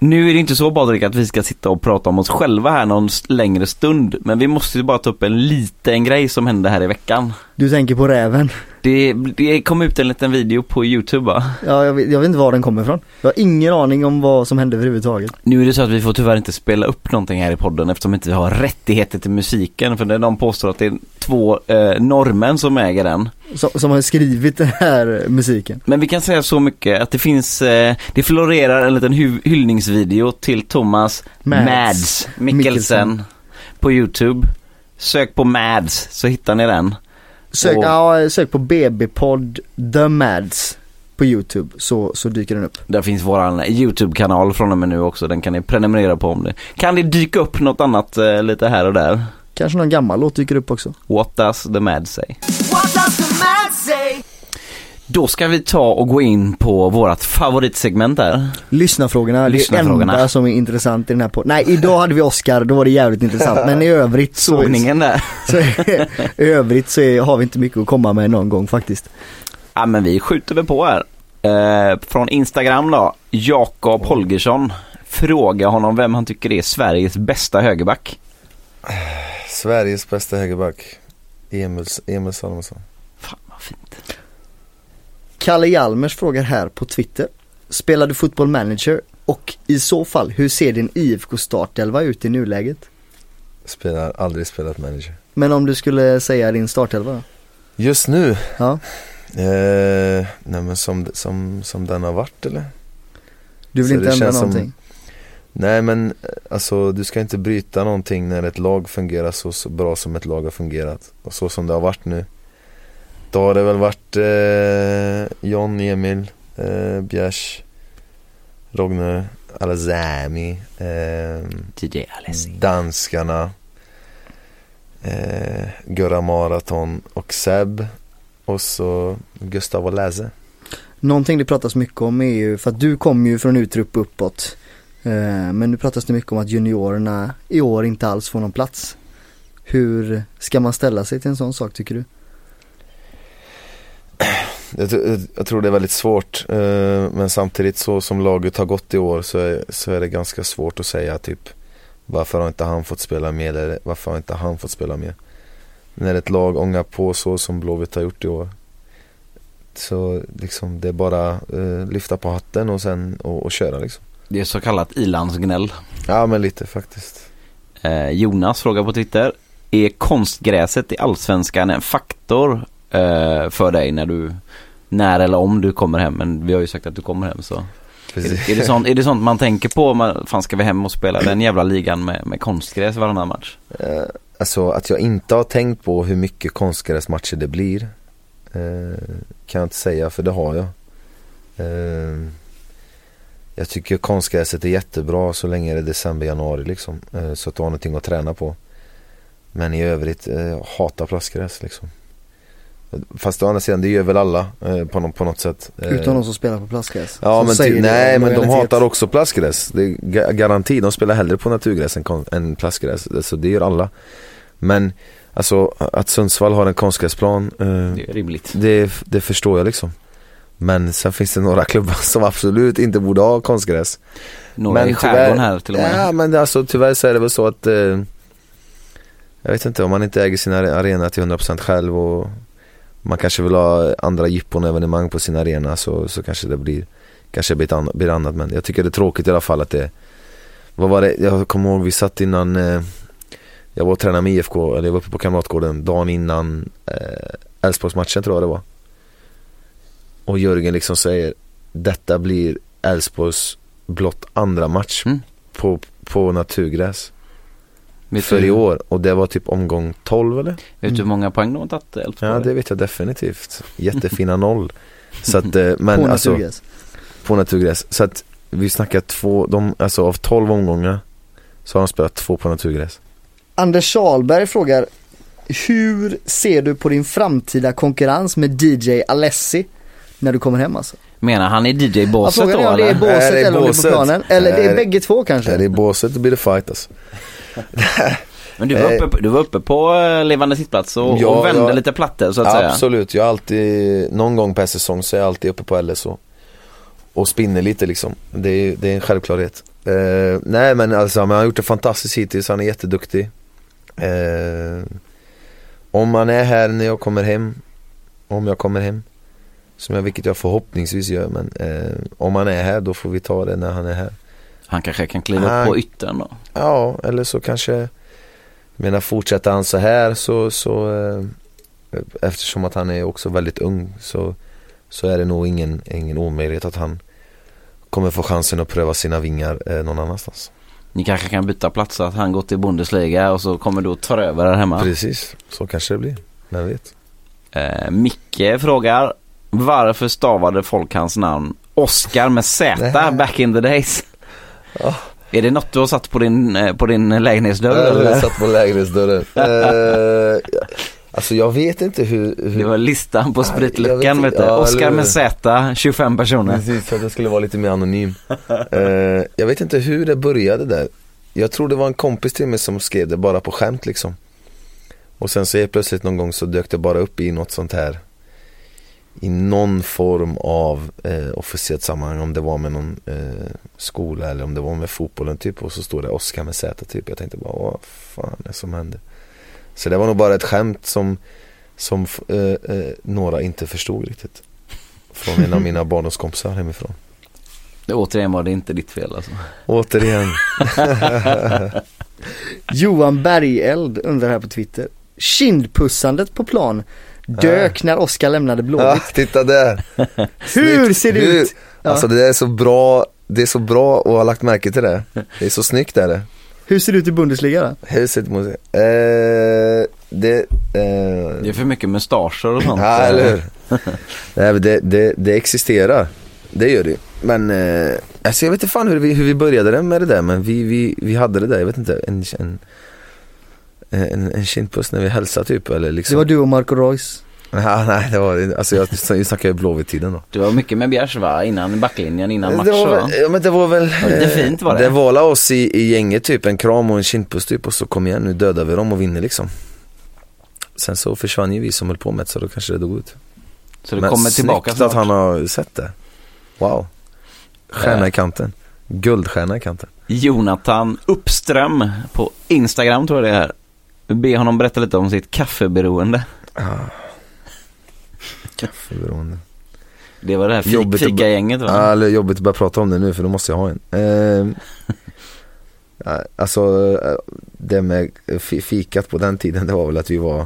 Nu är det inte så Patrik att vi ska sitta och prata om oss själva här någon längre stund. Men vi måste ju bara ta upp en liten grej som hände här i veckan. Du tänker på räven. Det, det kom ut en liten video på YouTube va? Ja, jag vet, jag vet inte var den kommer ifrån. Jag har ingen aning om vad som hände överhuvudtaget. Nu är det så att vi får tyvärr inte spela upp någonting här i podden eftersom vi inte har rättigheter till musiken. För de påstår att det är två eh, norrmän som äger den. Som, som har skrivit den här musiken. Men vi kan säga så mycket att det finns, eh, det florerar en liten hy- hyllningsvideo till Thomas Mads. Mads, Mikkelsen. på YouTube. Sök på Mads så hittar ni den. Sök, Och- ja, sök på BB-podd The Mads på YouTube så, så dyker den upp. Där finns våran YouTube-kanal från och med nu också. Den kan ni prenumerera på om det. Kan det dyka upp något annat eh, lite här och där? Kanske någon gammal låt dyker upp också. What does the mad say? Då ska vi ta och gå in på vårat favoritsegment där. Lyssnarfrågorna, det är Lyssnarfrågorna. enda som är intressant i den här podden. Nej, idag hade vi Oscar, då var det jävligt intressant. Men i övrigt så, Sågningen där. så i övrigt så är, har vi inte mycket att komma med någon gång faktiskt. Ja men vi skjuter väl på här. Eh, från Instagram då, Jakob Holgersson. Fråga honom vem han tycker är Sveriges bästa högerback. Sveriges bästa högerback. Emil, Emil Salomonsson. Fan vad fint. Kalle Hjalmers frågar här på Twitter. Spelar du fotboll manager? Och i så fall, hur ser din IFK startelva ut i nuläget? Spelar, aldrig spelat manager. Men om du skulle säga din startelva då? Just nu? Ja. Eh, nej men som, som, som den har varit eller? Du vill Så inte ändra känns som- någonting? Nej men eh, alltså du ska inte bryta någonting när ett lag fungerar så, så bra som ett lag har fungerat. Och så som det har varit nu. Då har det väl varit eh, John, Emil, eh, Bjärs, Rogner, Alazami, eh, DJ Alessi. danskarna, eh, Gurra Marathon och Seb. Och så Gustav och Läse. Någonting det pratas mycket om är ju, för att du kommer ju från utrupp uppåt. Eh, men nu pratas det mycket om att juniorerna i år inte alls får någon plats. Hur ska man ställa sig till en sån sak tycker du? Jag, jag tror det är väldigt svårt eh, men samtidigt så som laget har gått i år så är, så är det ganska svårt att säga typ varför har inte han fått spela mer eller varför har inte han fått spela mer. När ett lag ångar på så som Blåvitt har gjort i år så liksom det är bara eh, lyfta på hatten och sen och, och köra liksom. Det är så kallat ilandsgnäll. Ja men lite faktiskt. Eh, Jonas frågar på Twitter. Är konstgräset i Allsvenskan en faktor eh, för dig när du, när eller om du kommer hem? Men vi har ju sagt att du kommer hem så. Är, Precis. det- är, det sånt, är det sånt man tänker på? Man, fan ska vi hem och spela den jävla ligan med, med konstgräs varannan match? Eh, alltså att jag inte har tänkt på hur mycket konstgräsmatcher det blir eh, kan jag inte säga för det har jag. Eh, jag tycker konstgräset är jättebra så länge det är december, januari liksom. Eh, så att du har någonting att träna på. Men i övrigt, eh, jag hatar plastgräs liksom. Fast å andra sidan, det gör väl alla eh, på, nå- på något sätt. Eh, Utom de som spelar på plastgräs. Ja men ty, nej men de lojalitet. hatar också plastgräs. Det är ga- garanti, de spelar hellre på naturgräs än, än plastgräs. Så det gör alla. Men alltså att Sundsvall har en konstgräsplan, eh, Det är rimligt. det, det förstår jag liksom. Men sen finns det några klubbar som absolut inte borde ha konstgräs. Några Men i skärgården här till och med. Ja men alltså tyvärr så är det väl så att eh, Jag vet inte om man inte äger sin are- arena till 100% själv och Man kanske vill ha andra jippon evenemang på sin arena så, så kanske det blir Kanske blir, annat, blir annat. Men jag tycker det är tråkigt i alla fall att det Vad var det, jag kommer ihåg vi satt innan eh, Jag var och tränade med IFK, eller jag var uppe på Kamratgården dagen innan eh, Elfsborgsmatchen tror jag det var. Och Jörgen liksom säger Detta blir Elfsborgs blott andra match Mm. på, på naturgräs Vet för du, i år och det var typ omgång 12 eller? Vet du hur många poäng de har tagit Elfsborg? Ja det vet jag definitivt. Jättefina noll. Så att, eh, på men alltså, naturgräs. på naturgräs. Så att vi snackar två, de, alltså av 12 omgångar så har de spelat två på naturgräs. Anders Salberg frågar Hur ser du på din framtida konkurrens med DJ Alessi när du kommer hem alltså? Menar han Ja, DJ-båset frågan då är om det är eller? båset är eller om det är på båset. planen. Eller det är bägge två kanske. Är det i båset då blir det fight alltså. Men du var, uppe, på- du var uppe på eh, levande sittplats och, Ja, och vände ja. lite plattor så att säga. Absolut, jag är alltid, någon gång per säsong så är jag alltid uppe på LS och, och spinner lite liksom. Det är, det är en självklarhet. Eh, nej men alltså han har gjort det fantastiskt hittills, han är jätteduktig. Eh, om han är här när jag kommer hem, om jag kommer hem, som jag, vilket jag förhoppningsvis gör, men eh, om han är här då får vi ta det när han är här. Han kanske kan kliva Han- upp på yttern då. Ja, eller så kanske, jag menar fortsätter han så här så, så eh, eftersom att han är också väldigt ung så, så är det nog ingen, ingen omöjlighet att han kommer få chansen att pröva sina vingar eh, någon annanstans. Ni kanske kan byta plats så att han går till Bundesliga och så kommer du att ta över här hemma. Precis, så kanske det blir. Vem vet? Eh, Micke frågar varför stavade folk hans namn Oscar med Z back in the days? Ja. Är det något du har satt på din, eh, på din lägenhetsdörr Jag eller? satt på lägenhetsdörren. eh, alltså jag vet inte hur... hur... Det var listan på Jag spritluckan vet vet du. Ja, Oscar med? Z, 25 personer. Precis, för att det skulle vara lite mer anonym. Eh, jag vet inte hur det började där. Jag tror det var en kompis till mig som skrev det bara på skämt liksom. Och sen så helt plötsligt någon gång så dök det bara upp i något sånt här i någon form av eh, officiellt sammanhang om det var med någon eh, skola eller om det var med fotbollen typ och så står det Oscar med Z typ. Jag tänkte bara vad fan är det som händer? Så det var nog bara ett skämt som, som eh, eh, några inte förstod riktigt. Från en av mina barndomskompisar hemifrån. Återigen var det inte ditt fel alltså. Återigen. Johan Bergeld undrar här på Twitter. Kindpussandet på plan dök när Oskar lämnade Ja, Blåvitt. titta där. Hur ser det Hur- ut? Ja. Alltså det är så bra, det är så bra och har lagt märke till det. Det är så snyggt är det. Hur ser det ut i Bundesliga då? Huset måste eh, det, eh, Det är för mycket mustascher och sånt. Ja, eller hur? Nej, det, det, det existerar. Det gör det Men, eh, alltså jag vet inte fan hur vi, hur vi började det med det där men vi, vi, vi hade det där, jag vet inte, en, en, en, en kindpuss när vi hälsade typ eller liksom Det var du och Marco Reus. ja, Nej det var alltså jag, jag snackar ju Blåvitt-tiden då Du var mycket med Bjärs va? Innan backlinjen, innan match det var va? väl, ja, men det var väl lite eh, fint var det. Det var oss i, i gänget typ, en kram och en kindpuss typ och så kom igen nu dödar vi dem och vinner liksom Sen så försvann ju vi som höll på med det så då kanske det dog ut Så du Men kommer tillbaka snart. att han har sett det Wow Stjärna Eh. i kanten Guldstjärna i kanten Jonathan Uppström på Instagram tror jag det är. Be honom berätta lite om sitt kaffeberoende. Kaffeberoende. Det var det här fik- fika-gänget va? Ja, eller jobbigt att börja prata om det nu för då måste jag ha en. Eh, ja, Alltså eh, det med fi- fikat på den tiden det var väl att vi var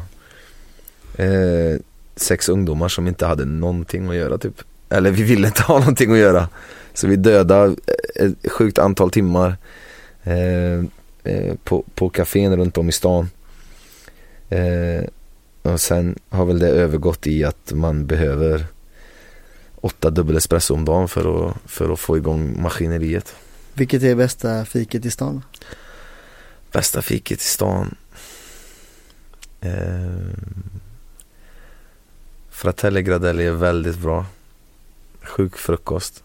eh, Sex ungdomar som inte hade någonting att göra typ. Eller vi ville inte ha någonting att göra. Så vi dödade ett sjukt antal timmar eh, eh, på, på kafén runt om i stan eh, Och sen har väl det övergått i att man behöver åtta dubbel espresso om dagen för att, för att få igång maskineriet. Vilket är bästa fiket i stan? Bästa fiket i stan. Eh, Fratelli Gradelli är väldigt bra. Sjuk frukost.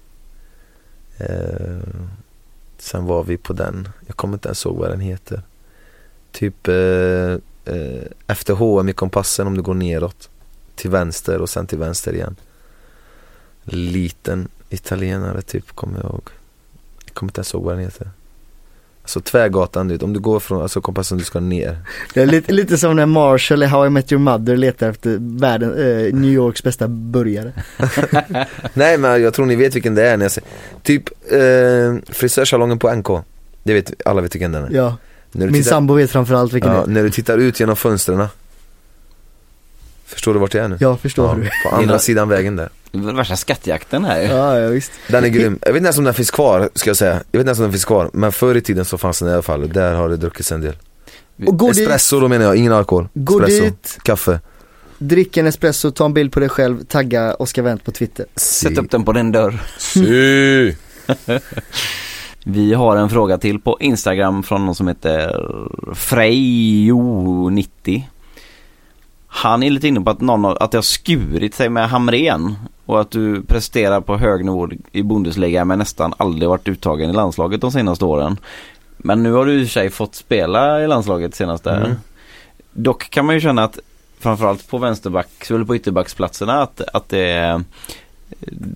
Eh, sen var vi på den. Jag kommer inte ens ihåg vad den heter. Typ eh, eh, efter H&M i kompassen om du går neråt. Till vänster och sen till vänster igen. Liten italienare typ kommer jag ihåg. Jag kommer inte ens ihåg vad den heter. Alltså tvärgatan du vet, om du går från alltså kompassen du ska ner. Det är lite, lite som när Marshall i How I Met Your Mother letar efter världen, eh, New Yorks bästa burgare. Nej men jag tror ni vet vilken det är när jag säger Typ eh, frisörsalongen på NK Det vet alla vet vilken den är Ja, min tittar, sambo vet framförallt vilken ja, det är. När du tittar ut genom fönstren Förstår du vart jag är nu? Ja, förstår du. På andra sidan vägen där värsta skattjakten här. Ja, ja visst. Den är grym, jag vet inte ens om den finns kvar ska jag säga Jag vet inte ens om den finns kvar Men förr i tiden så fanns den i alla fall och där har det druckits en del Och gå dit, Espresso då menar jag, ingen alkohol. gå Espresso. dit, Kaffe. drick en espresso, ta en bild på dig själv, tagga Oscar Wendt på Twitter. Sätt upp den på din dörr. Si. Vi har en fråga till på Instagram från någon som heter Frejo90. Han är lite inne på att någon har, att det har skurit sig med Hamren och att du presterar på hög nivå i Bundesliga men nästan aldrig varit uttagen i landslaget de senaste åren. Men nu har du i och för sig fått spela i landslaget senaste. Mm. Dock kan man ju känna att framförallt på vänsterbacks eller på ytterbacksplatserna att, att det är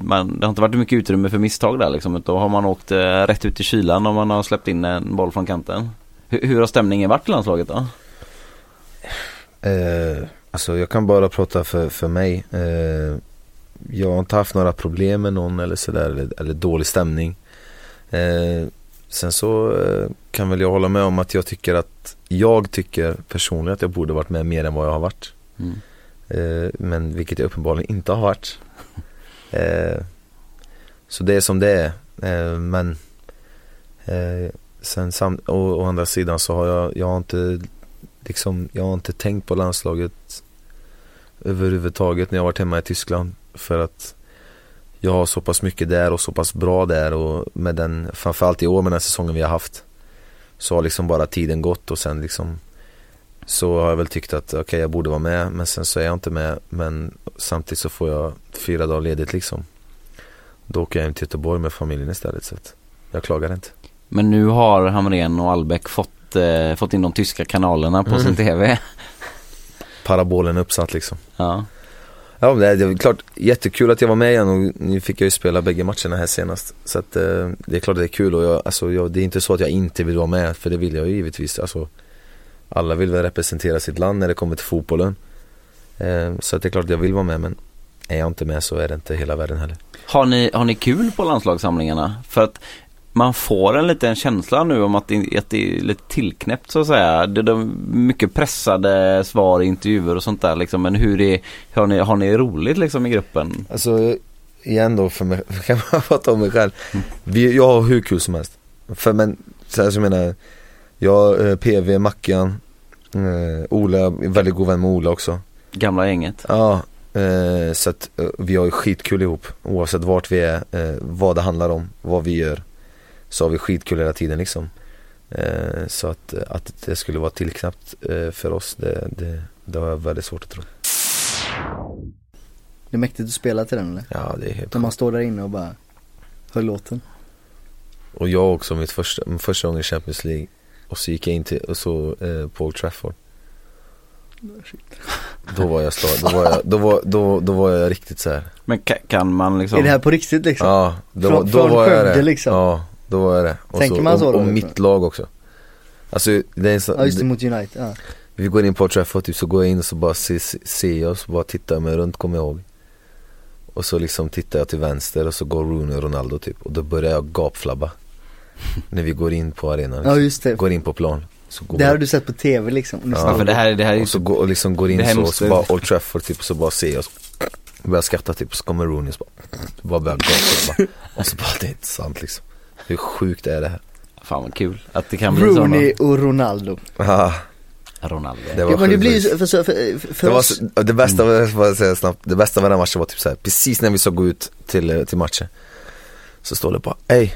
man, det har inte varit mycket utrymme för misstag där liksom. Då har man åkt eh, rätt ut i kylan om man har släppt in en boll från kanten. Hur, hur har stämningen varit i landslaget då? Eh, alltså jag kan bara prata för, för mig. Eh, jag har inte haft några problem med någon eller sådär, eller, eller dålig stämning. Eh, sen så eh, kan väl jag hålla med om att jag tycker att, jag tycker personligen att jag borde varit med mer än vad jag har varit. Mm. Eh, men vilket jag uppenbarligen inte har varit. Eh, så det är som det är. Eh, men eh, sen sam- å, å andra sidan så har jag, jag har inte liksom, jag har inte tänkt på landslaget överhuvudtaget när jag varit hemma i Tyskland. För att jag har så pass mycket där och så pass bra där och med den, framförallt i år med den säsongen vi har haft. Så har liksom bara tiden gått och sen liksom så har jag väl tyckt att okej okay, jag borde vara med men sen så är jag inte med men samtidigt så får jag fyra dagar ledigt liksom. Då åker jag hem till Göteborg med familjen istället så att jag klagar inte. Men nu har Hamren och Albeck fått, eh, fått in de tyska kanalerna på Mm. sin TV. Parabolen är uppsatt liksom. Ja. Ja det är, det är klart jättekul att jag var med igen och nu fick jag ju spela bägge matcherna här senast. Så att eh, det är klart det är kul och jag, alltså, jag, det är inte så att jag inte vill vara med för det vill jag ju givetvis. Alltså, alla vill väl representera sitt land när det kommer till fotbollen. Eh, så det är klart att jag vill vara med men är jag inte med så är det inte hela världen heller. Har, ni, har ni kul på landslagssamlingarna? För att man får en liten känsla nu om att det, att det är lite tillknäppt så att säga. Det är mycket pressade svar i intervjuer och sånt där liksom. Men hur är, har, ni, har ni roligt liksom i gruppen? Alltså igen då för mig, kan man prata om mig själv. Vi, jag har hur kul som helst. För men, så här, så jag menar, jag, eh, PV, Mackan, eh, Ola, väldigt god vän med Ola också. Gamla gänget? Ja, eh, så att eh, vi har ju skitkul ihop oavsett vart vi är, eh, vad det handlar om, vad vi gör. Så har vi skitkul hela tiden liksom. Eh, så att, att det skulle vara tillknappt eh, för oss, det, det, det har jag väldigt svårt att tro. Det är mäktigt att spela till den eller? Ja, det är helt När man står där inne och bara hör låten. Och jag också, mitt första, min första gång i Champions League Och så gick jag in till, och så eh, på Old Trafford Då var jag stad, då var jag, då var, då, då var jag riktigt så här. Men ka, kan man liksom? Är det här på riktigt liksom? Ja, då, Från- då från var jag Skövde det liksom? Ja, då var jag det och Tänker man så och, då, och liksom? mitt lag också Alltså det är så, Ja just det, mot United, ja. Vi går in på Old Trafford typ, så går jag in och så bara ser, ser jag och så bara tittar jag mig runt, kommer jag ihåg Och så liksom tittar jag till vänster och så går Rooney och Ronaldo typ Och då börjar jag gapflabba När vi går in på arenan liksom. Ja just det. Går in på plan så går Det här har du sett på tv liksom. Och Ja, Ja, för det här, det här är ju Och så går, och liksom går in så, och måste- så bara Old Trafford typ, och så bara ser jag och så börjar skratta typ, och så kommer Rooney och så bara, så bara börjar gapa bara, Och så bara, det är inte sant liksom Hur sjukt är det här? Fan vad kul att det kan bli sådana. Rooney och Ronaldo. Ah, Ronaldo. det var Ja, men det blir så- för, för, för, för det, var, oss. så- det bästa, jag ska bara säga snabbt, det bästa med den matchen var typ så här, precis när vi ska gå ut till, till matchen Så står det bara, ey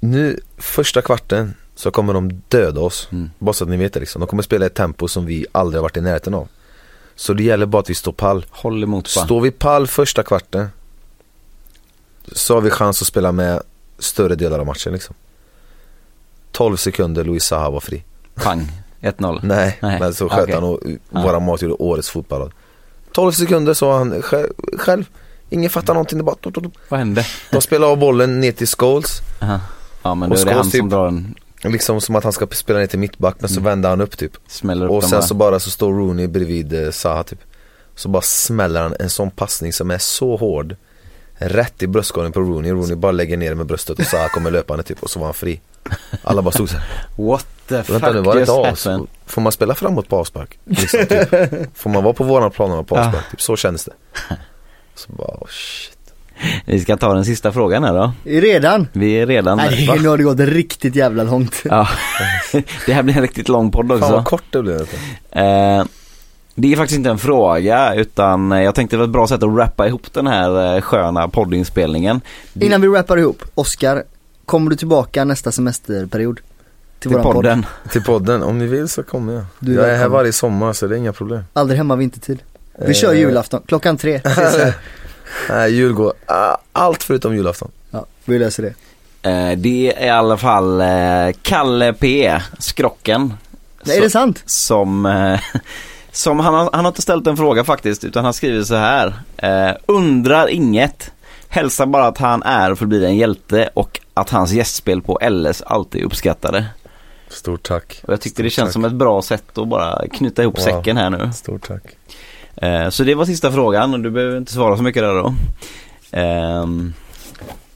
Nu, första kvarten så kommer de döda oss Mm. Bara så att ni vet det liksom, de kommer spela ett tempo som vi aldrig har varit i närheten av Så det gäller bara att vi står pall Håll emot bara. Står vi pall första kvarten Så har vi chans att spela med större delar av matchen liksom 12 sekunder Luis Zaha var fri Pang. 1-0. Nej, Nej, men så sköt okej. han och Ja. våra mat gjorde årets fotboll 12 sekunder sa han själv. Ingen fattar någonting, det bara. Vad hände? De spelar av bollen ner till Scholes Aha. Ja men då Och är det han typ- som drar en, Liksom som att han ska spela ner till mittback men så vänder han upp typ. Smäller upp Och sen bara. så bara så står Rooney bredvid eh, Zaha typ. Så bara smäller han en sån passning som är så hård. Rätt i bröstkorgen på Rooney, Rooney bara lägger ner med bröstet och Zaha kommer löpande typ och så var han fri. Alla bara stod såhär, What the fuck vänta nu var det just happened? Får man spela framåt på avspark? Liksom, typ. Får man vara på våran plan och på avspark? Typ så kändes det. Så bara oh shit Vi ska ta den sista frågan här då. Redan? Vi är redan Nej, va? nu har det gått riktigt jävla långt. Ja, det här blir en riktigt lång podd Fan också. vad kort det blev. Eh, det är faktiskt inte en fråga utan jag tänkte det var ett bra sätt att rappa ihop den här eh, sköna poddinspelningen. Innan vi rappar ihop, Oskar, kommer du tillbaka nästa semesterperiod? Till, till våran podd? podden. Till podden, om ni vill så kommer jag. Du är jag är här varje sommar så det är inga problem. Aldrig hemma vintertid. Vi kör Eh, julafton, klockan tre. Nej, jul går, ah, allt förutom julafton. Ja, vi löser det. Eh, det är i alla fall eh, Kalle P, Skrocken. Nej, är det sant? som, eh, som han, har, han har inte ställt en fråga faktiskt utan han skriver så här. Undrar inget. Hälsar bara att han är och förblir en hjälte och att hans gästspel på LS alltid är uppskattade. Stort tack. Och jag tyckte det Stort känns tack. som ett bra sätt att bara knyta ihop Wow. säcken här nu. Stort tack. Eh, så det var sista frågan och du behöver inte svara så mycket där då. Ehm,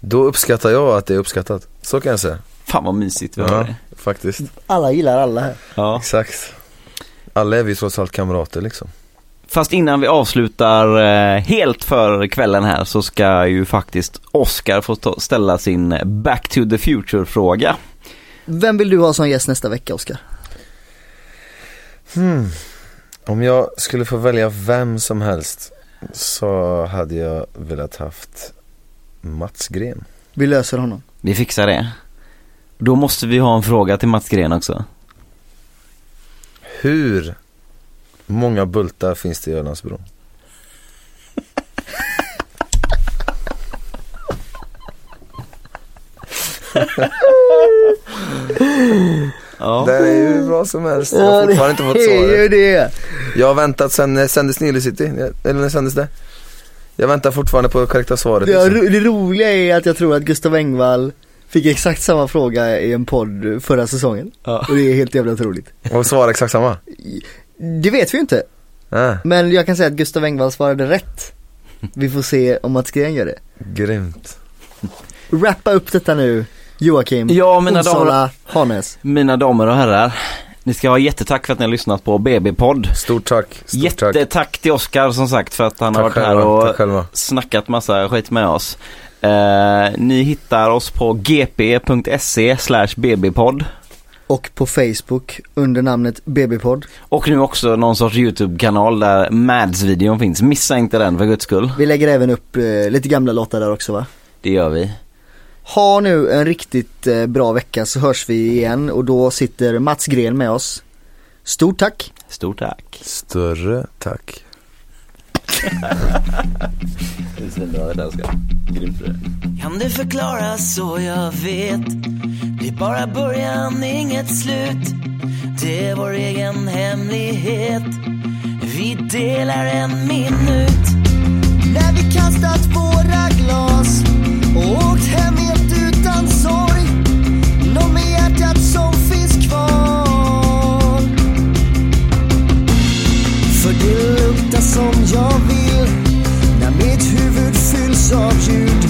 Då uppskattar jag att det är uppskattat. Så kan jag säga. fan vad mysigt vi har Ja, det. faktiskt. Alla gillar alla här. Ja. Exakt. Alla är vi trots allt kamrater liksom. Fast innan vi avslutar eh, helt för kvällen här så ska ju faktiskt Oscar få ställa sin Back to the Future-fråga. Vem vill du ha som gäst nästa vecka, Oskar? Hmm. Om jag skulle få välja vem som helst så hade jag velat haft Mats Gren. Vi löser honom. Vi fixar det. Då måste vi ha en fråga till Mats Gren också. Hur många bultar finns det i Ölandsbron? Ja. Det är ju hur bra som helst. Jag har fortfarande inte fått det är ju svaret. det. Jag har väntat sen, när sändes Nile City? Eller när sändes det? Jag väntar fortfarande på det korrekta svaret. Det, Liksom. det roliga är att jag tror att Gustav Engvall fick exakt samma fråga i en podd förra säsongen. Ja. Och det är helt jävla otroligt. Och svar exakt samma? Det vet vi ju inte. Ah, Men jag kan säga att Gustav Engvall svarade rätt. Vi får se om Mats Gren gör det. grymt. Rappa upp detta nu, Joakim. Ja, mina damer, Onsala, Hannes. mina damer och herrar. Ni ska ha jättetack för att ni har lyssnat på BB-podd. Stort tack. Stort tack. Jättetack till Oscar som sagt för att han har Tack varit här och Tack snackat massa skit med oss. Eh, ni hittar oss på gp.se slash bbpodd. Och på Facebook under namnet BB-podd. Och nu också någon sorts YouTube-kanal där Mads-videon finns. Missa inte den för guds skull. Vi lägger även upp eh, lite gamla låtar där också va? Det gör vi. Ha nu en riktigt eh, bra vecka så hörs vi igen och då sitter Mats Gren med oss. Stort tack! Stort tack. Större tack. Det är svinbra det där ska. Grymt det. Kan du förklara så jag vet Det är bara början, inget slut Det är vår egen hemlighet Vi delar en minut När vi kastat våra glas och åkt hem som jag vill. När mitt huvud fylls av ljud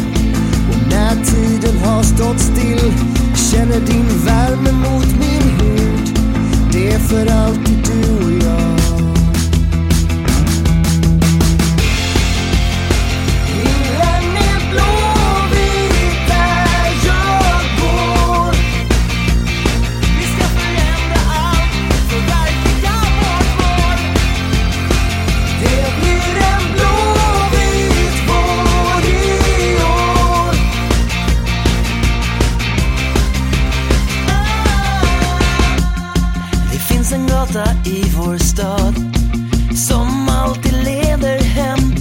och när tiden har stått still Känner din värme mot min hud. Det är för alltid stjärna i vår stad. Som alltid leder hem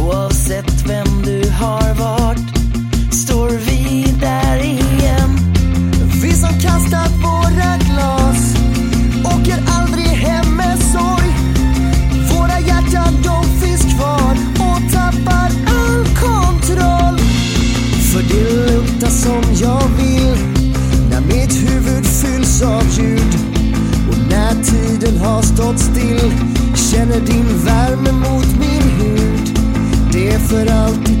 oavsett vem du har varit. Står vi där igen? Vi som kastat våra glas åker aldrig hem med sorg. Våra hjärtan de finns kvar och tappar all kontroll. För det luktar som jag vill när mitt huvud fylls av ljud tiden har stått still. Känner din värme mot min hud. Det är för alltid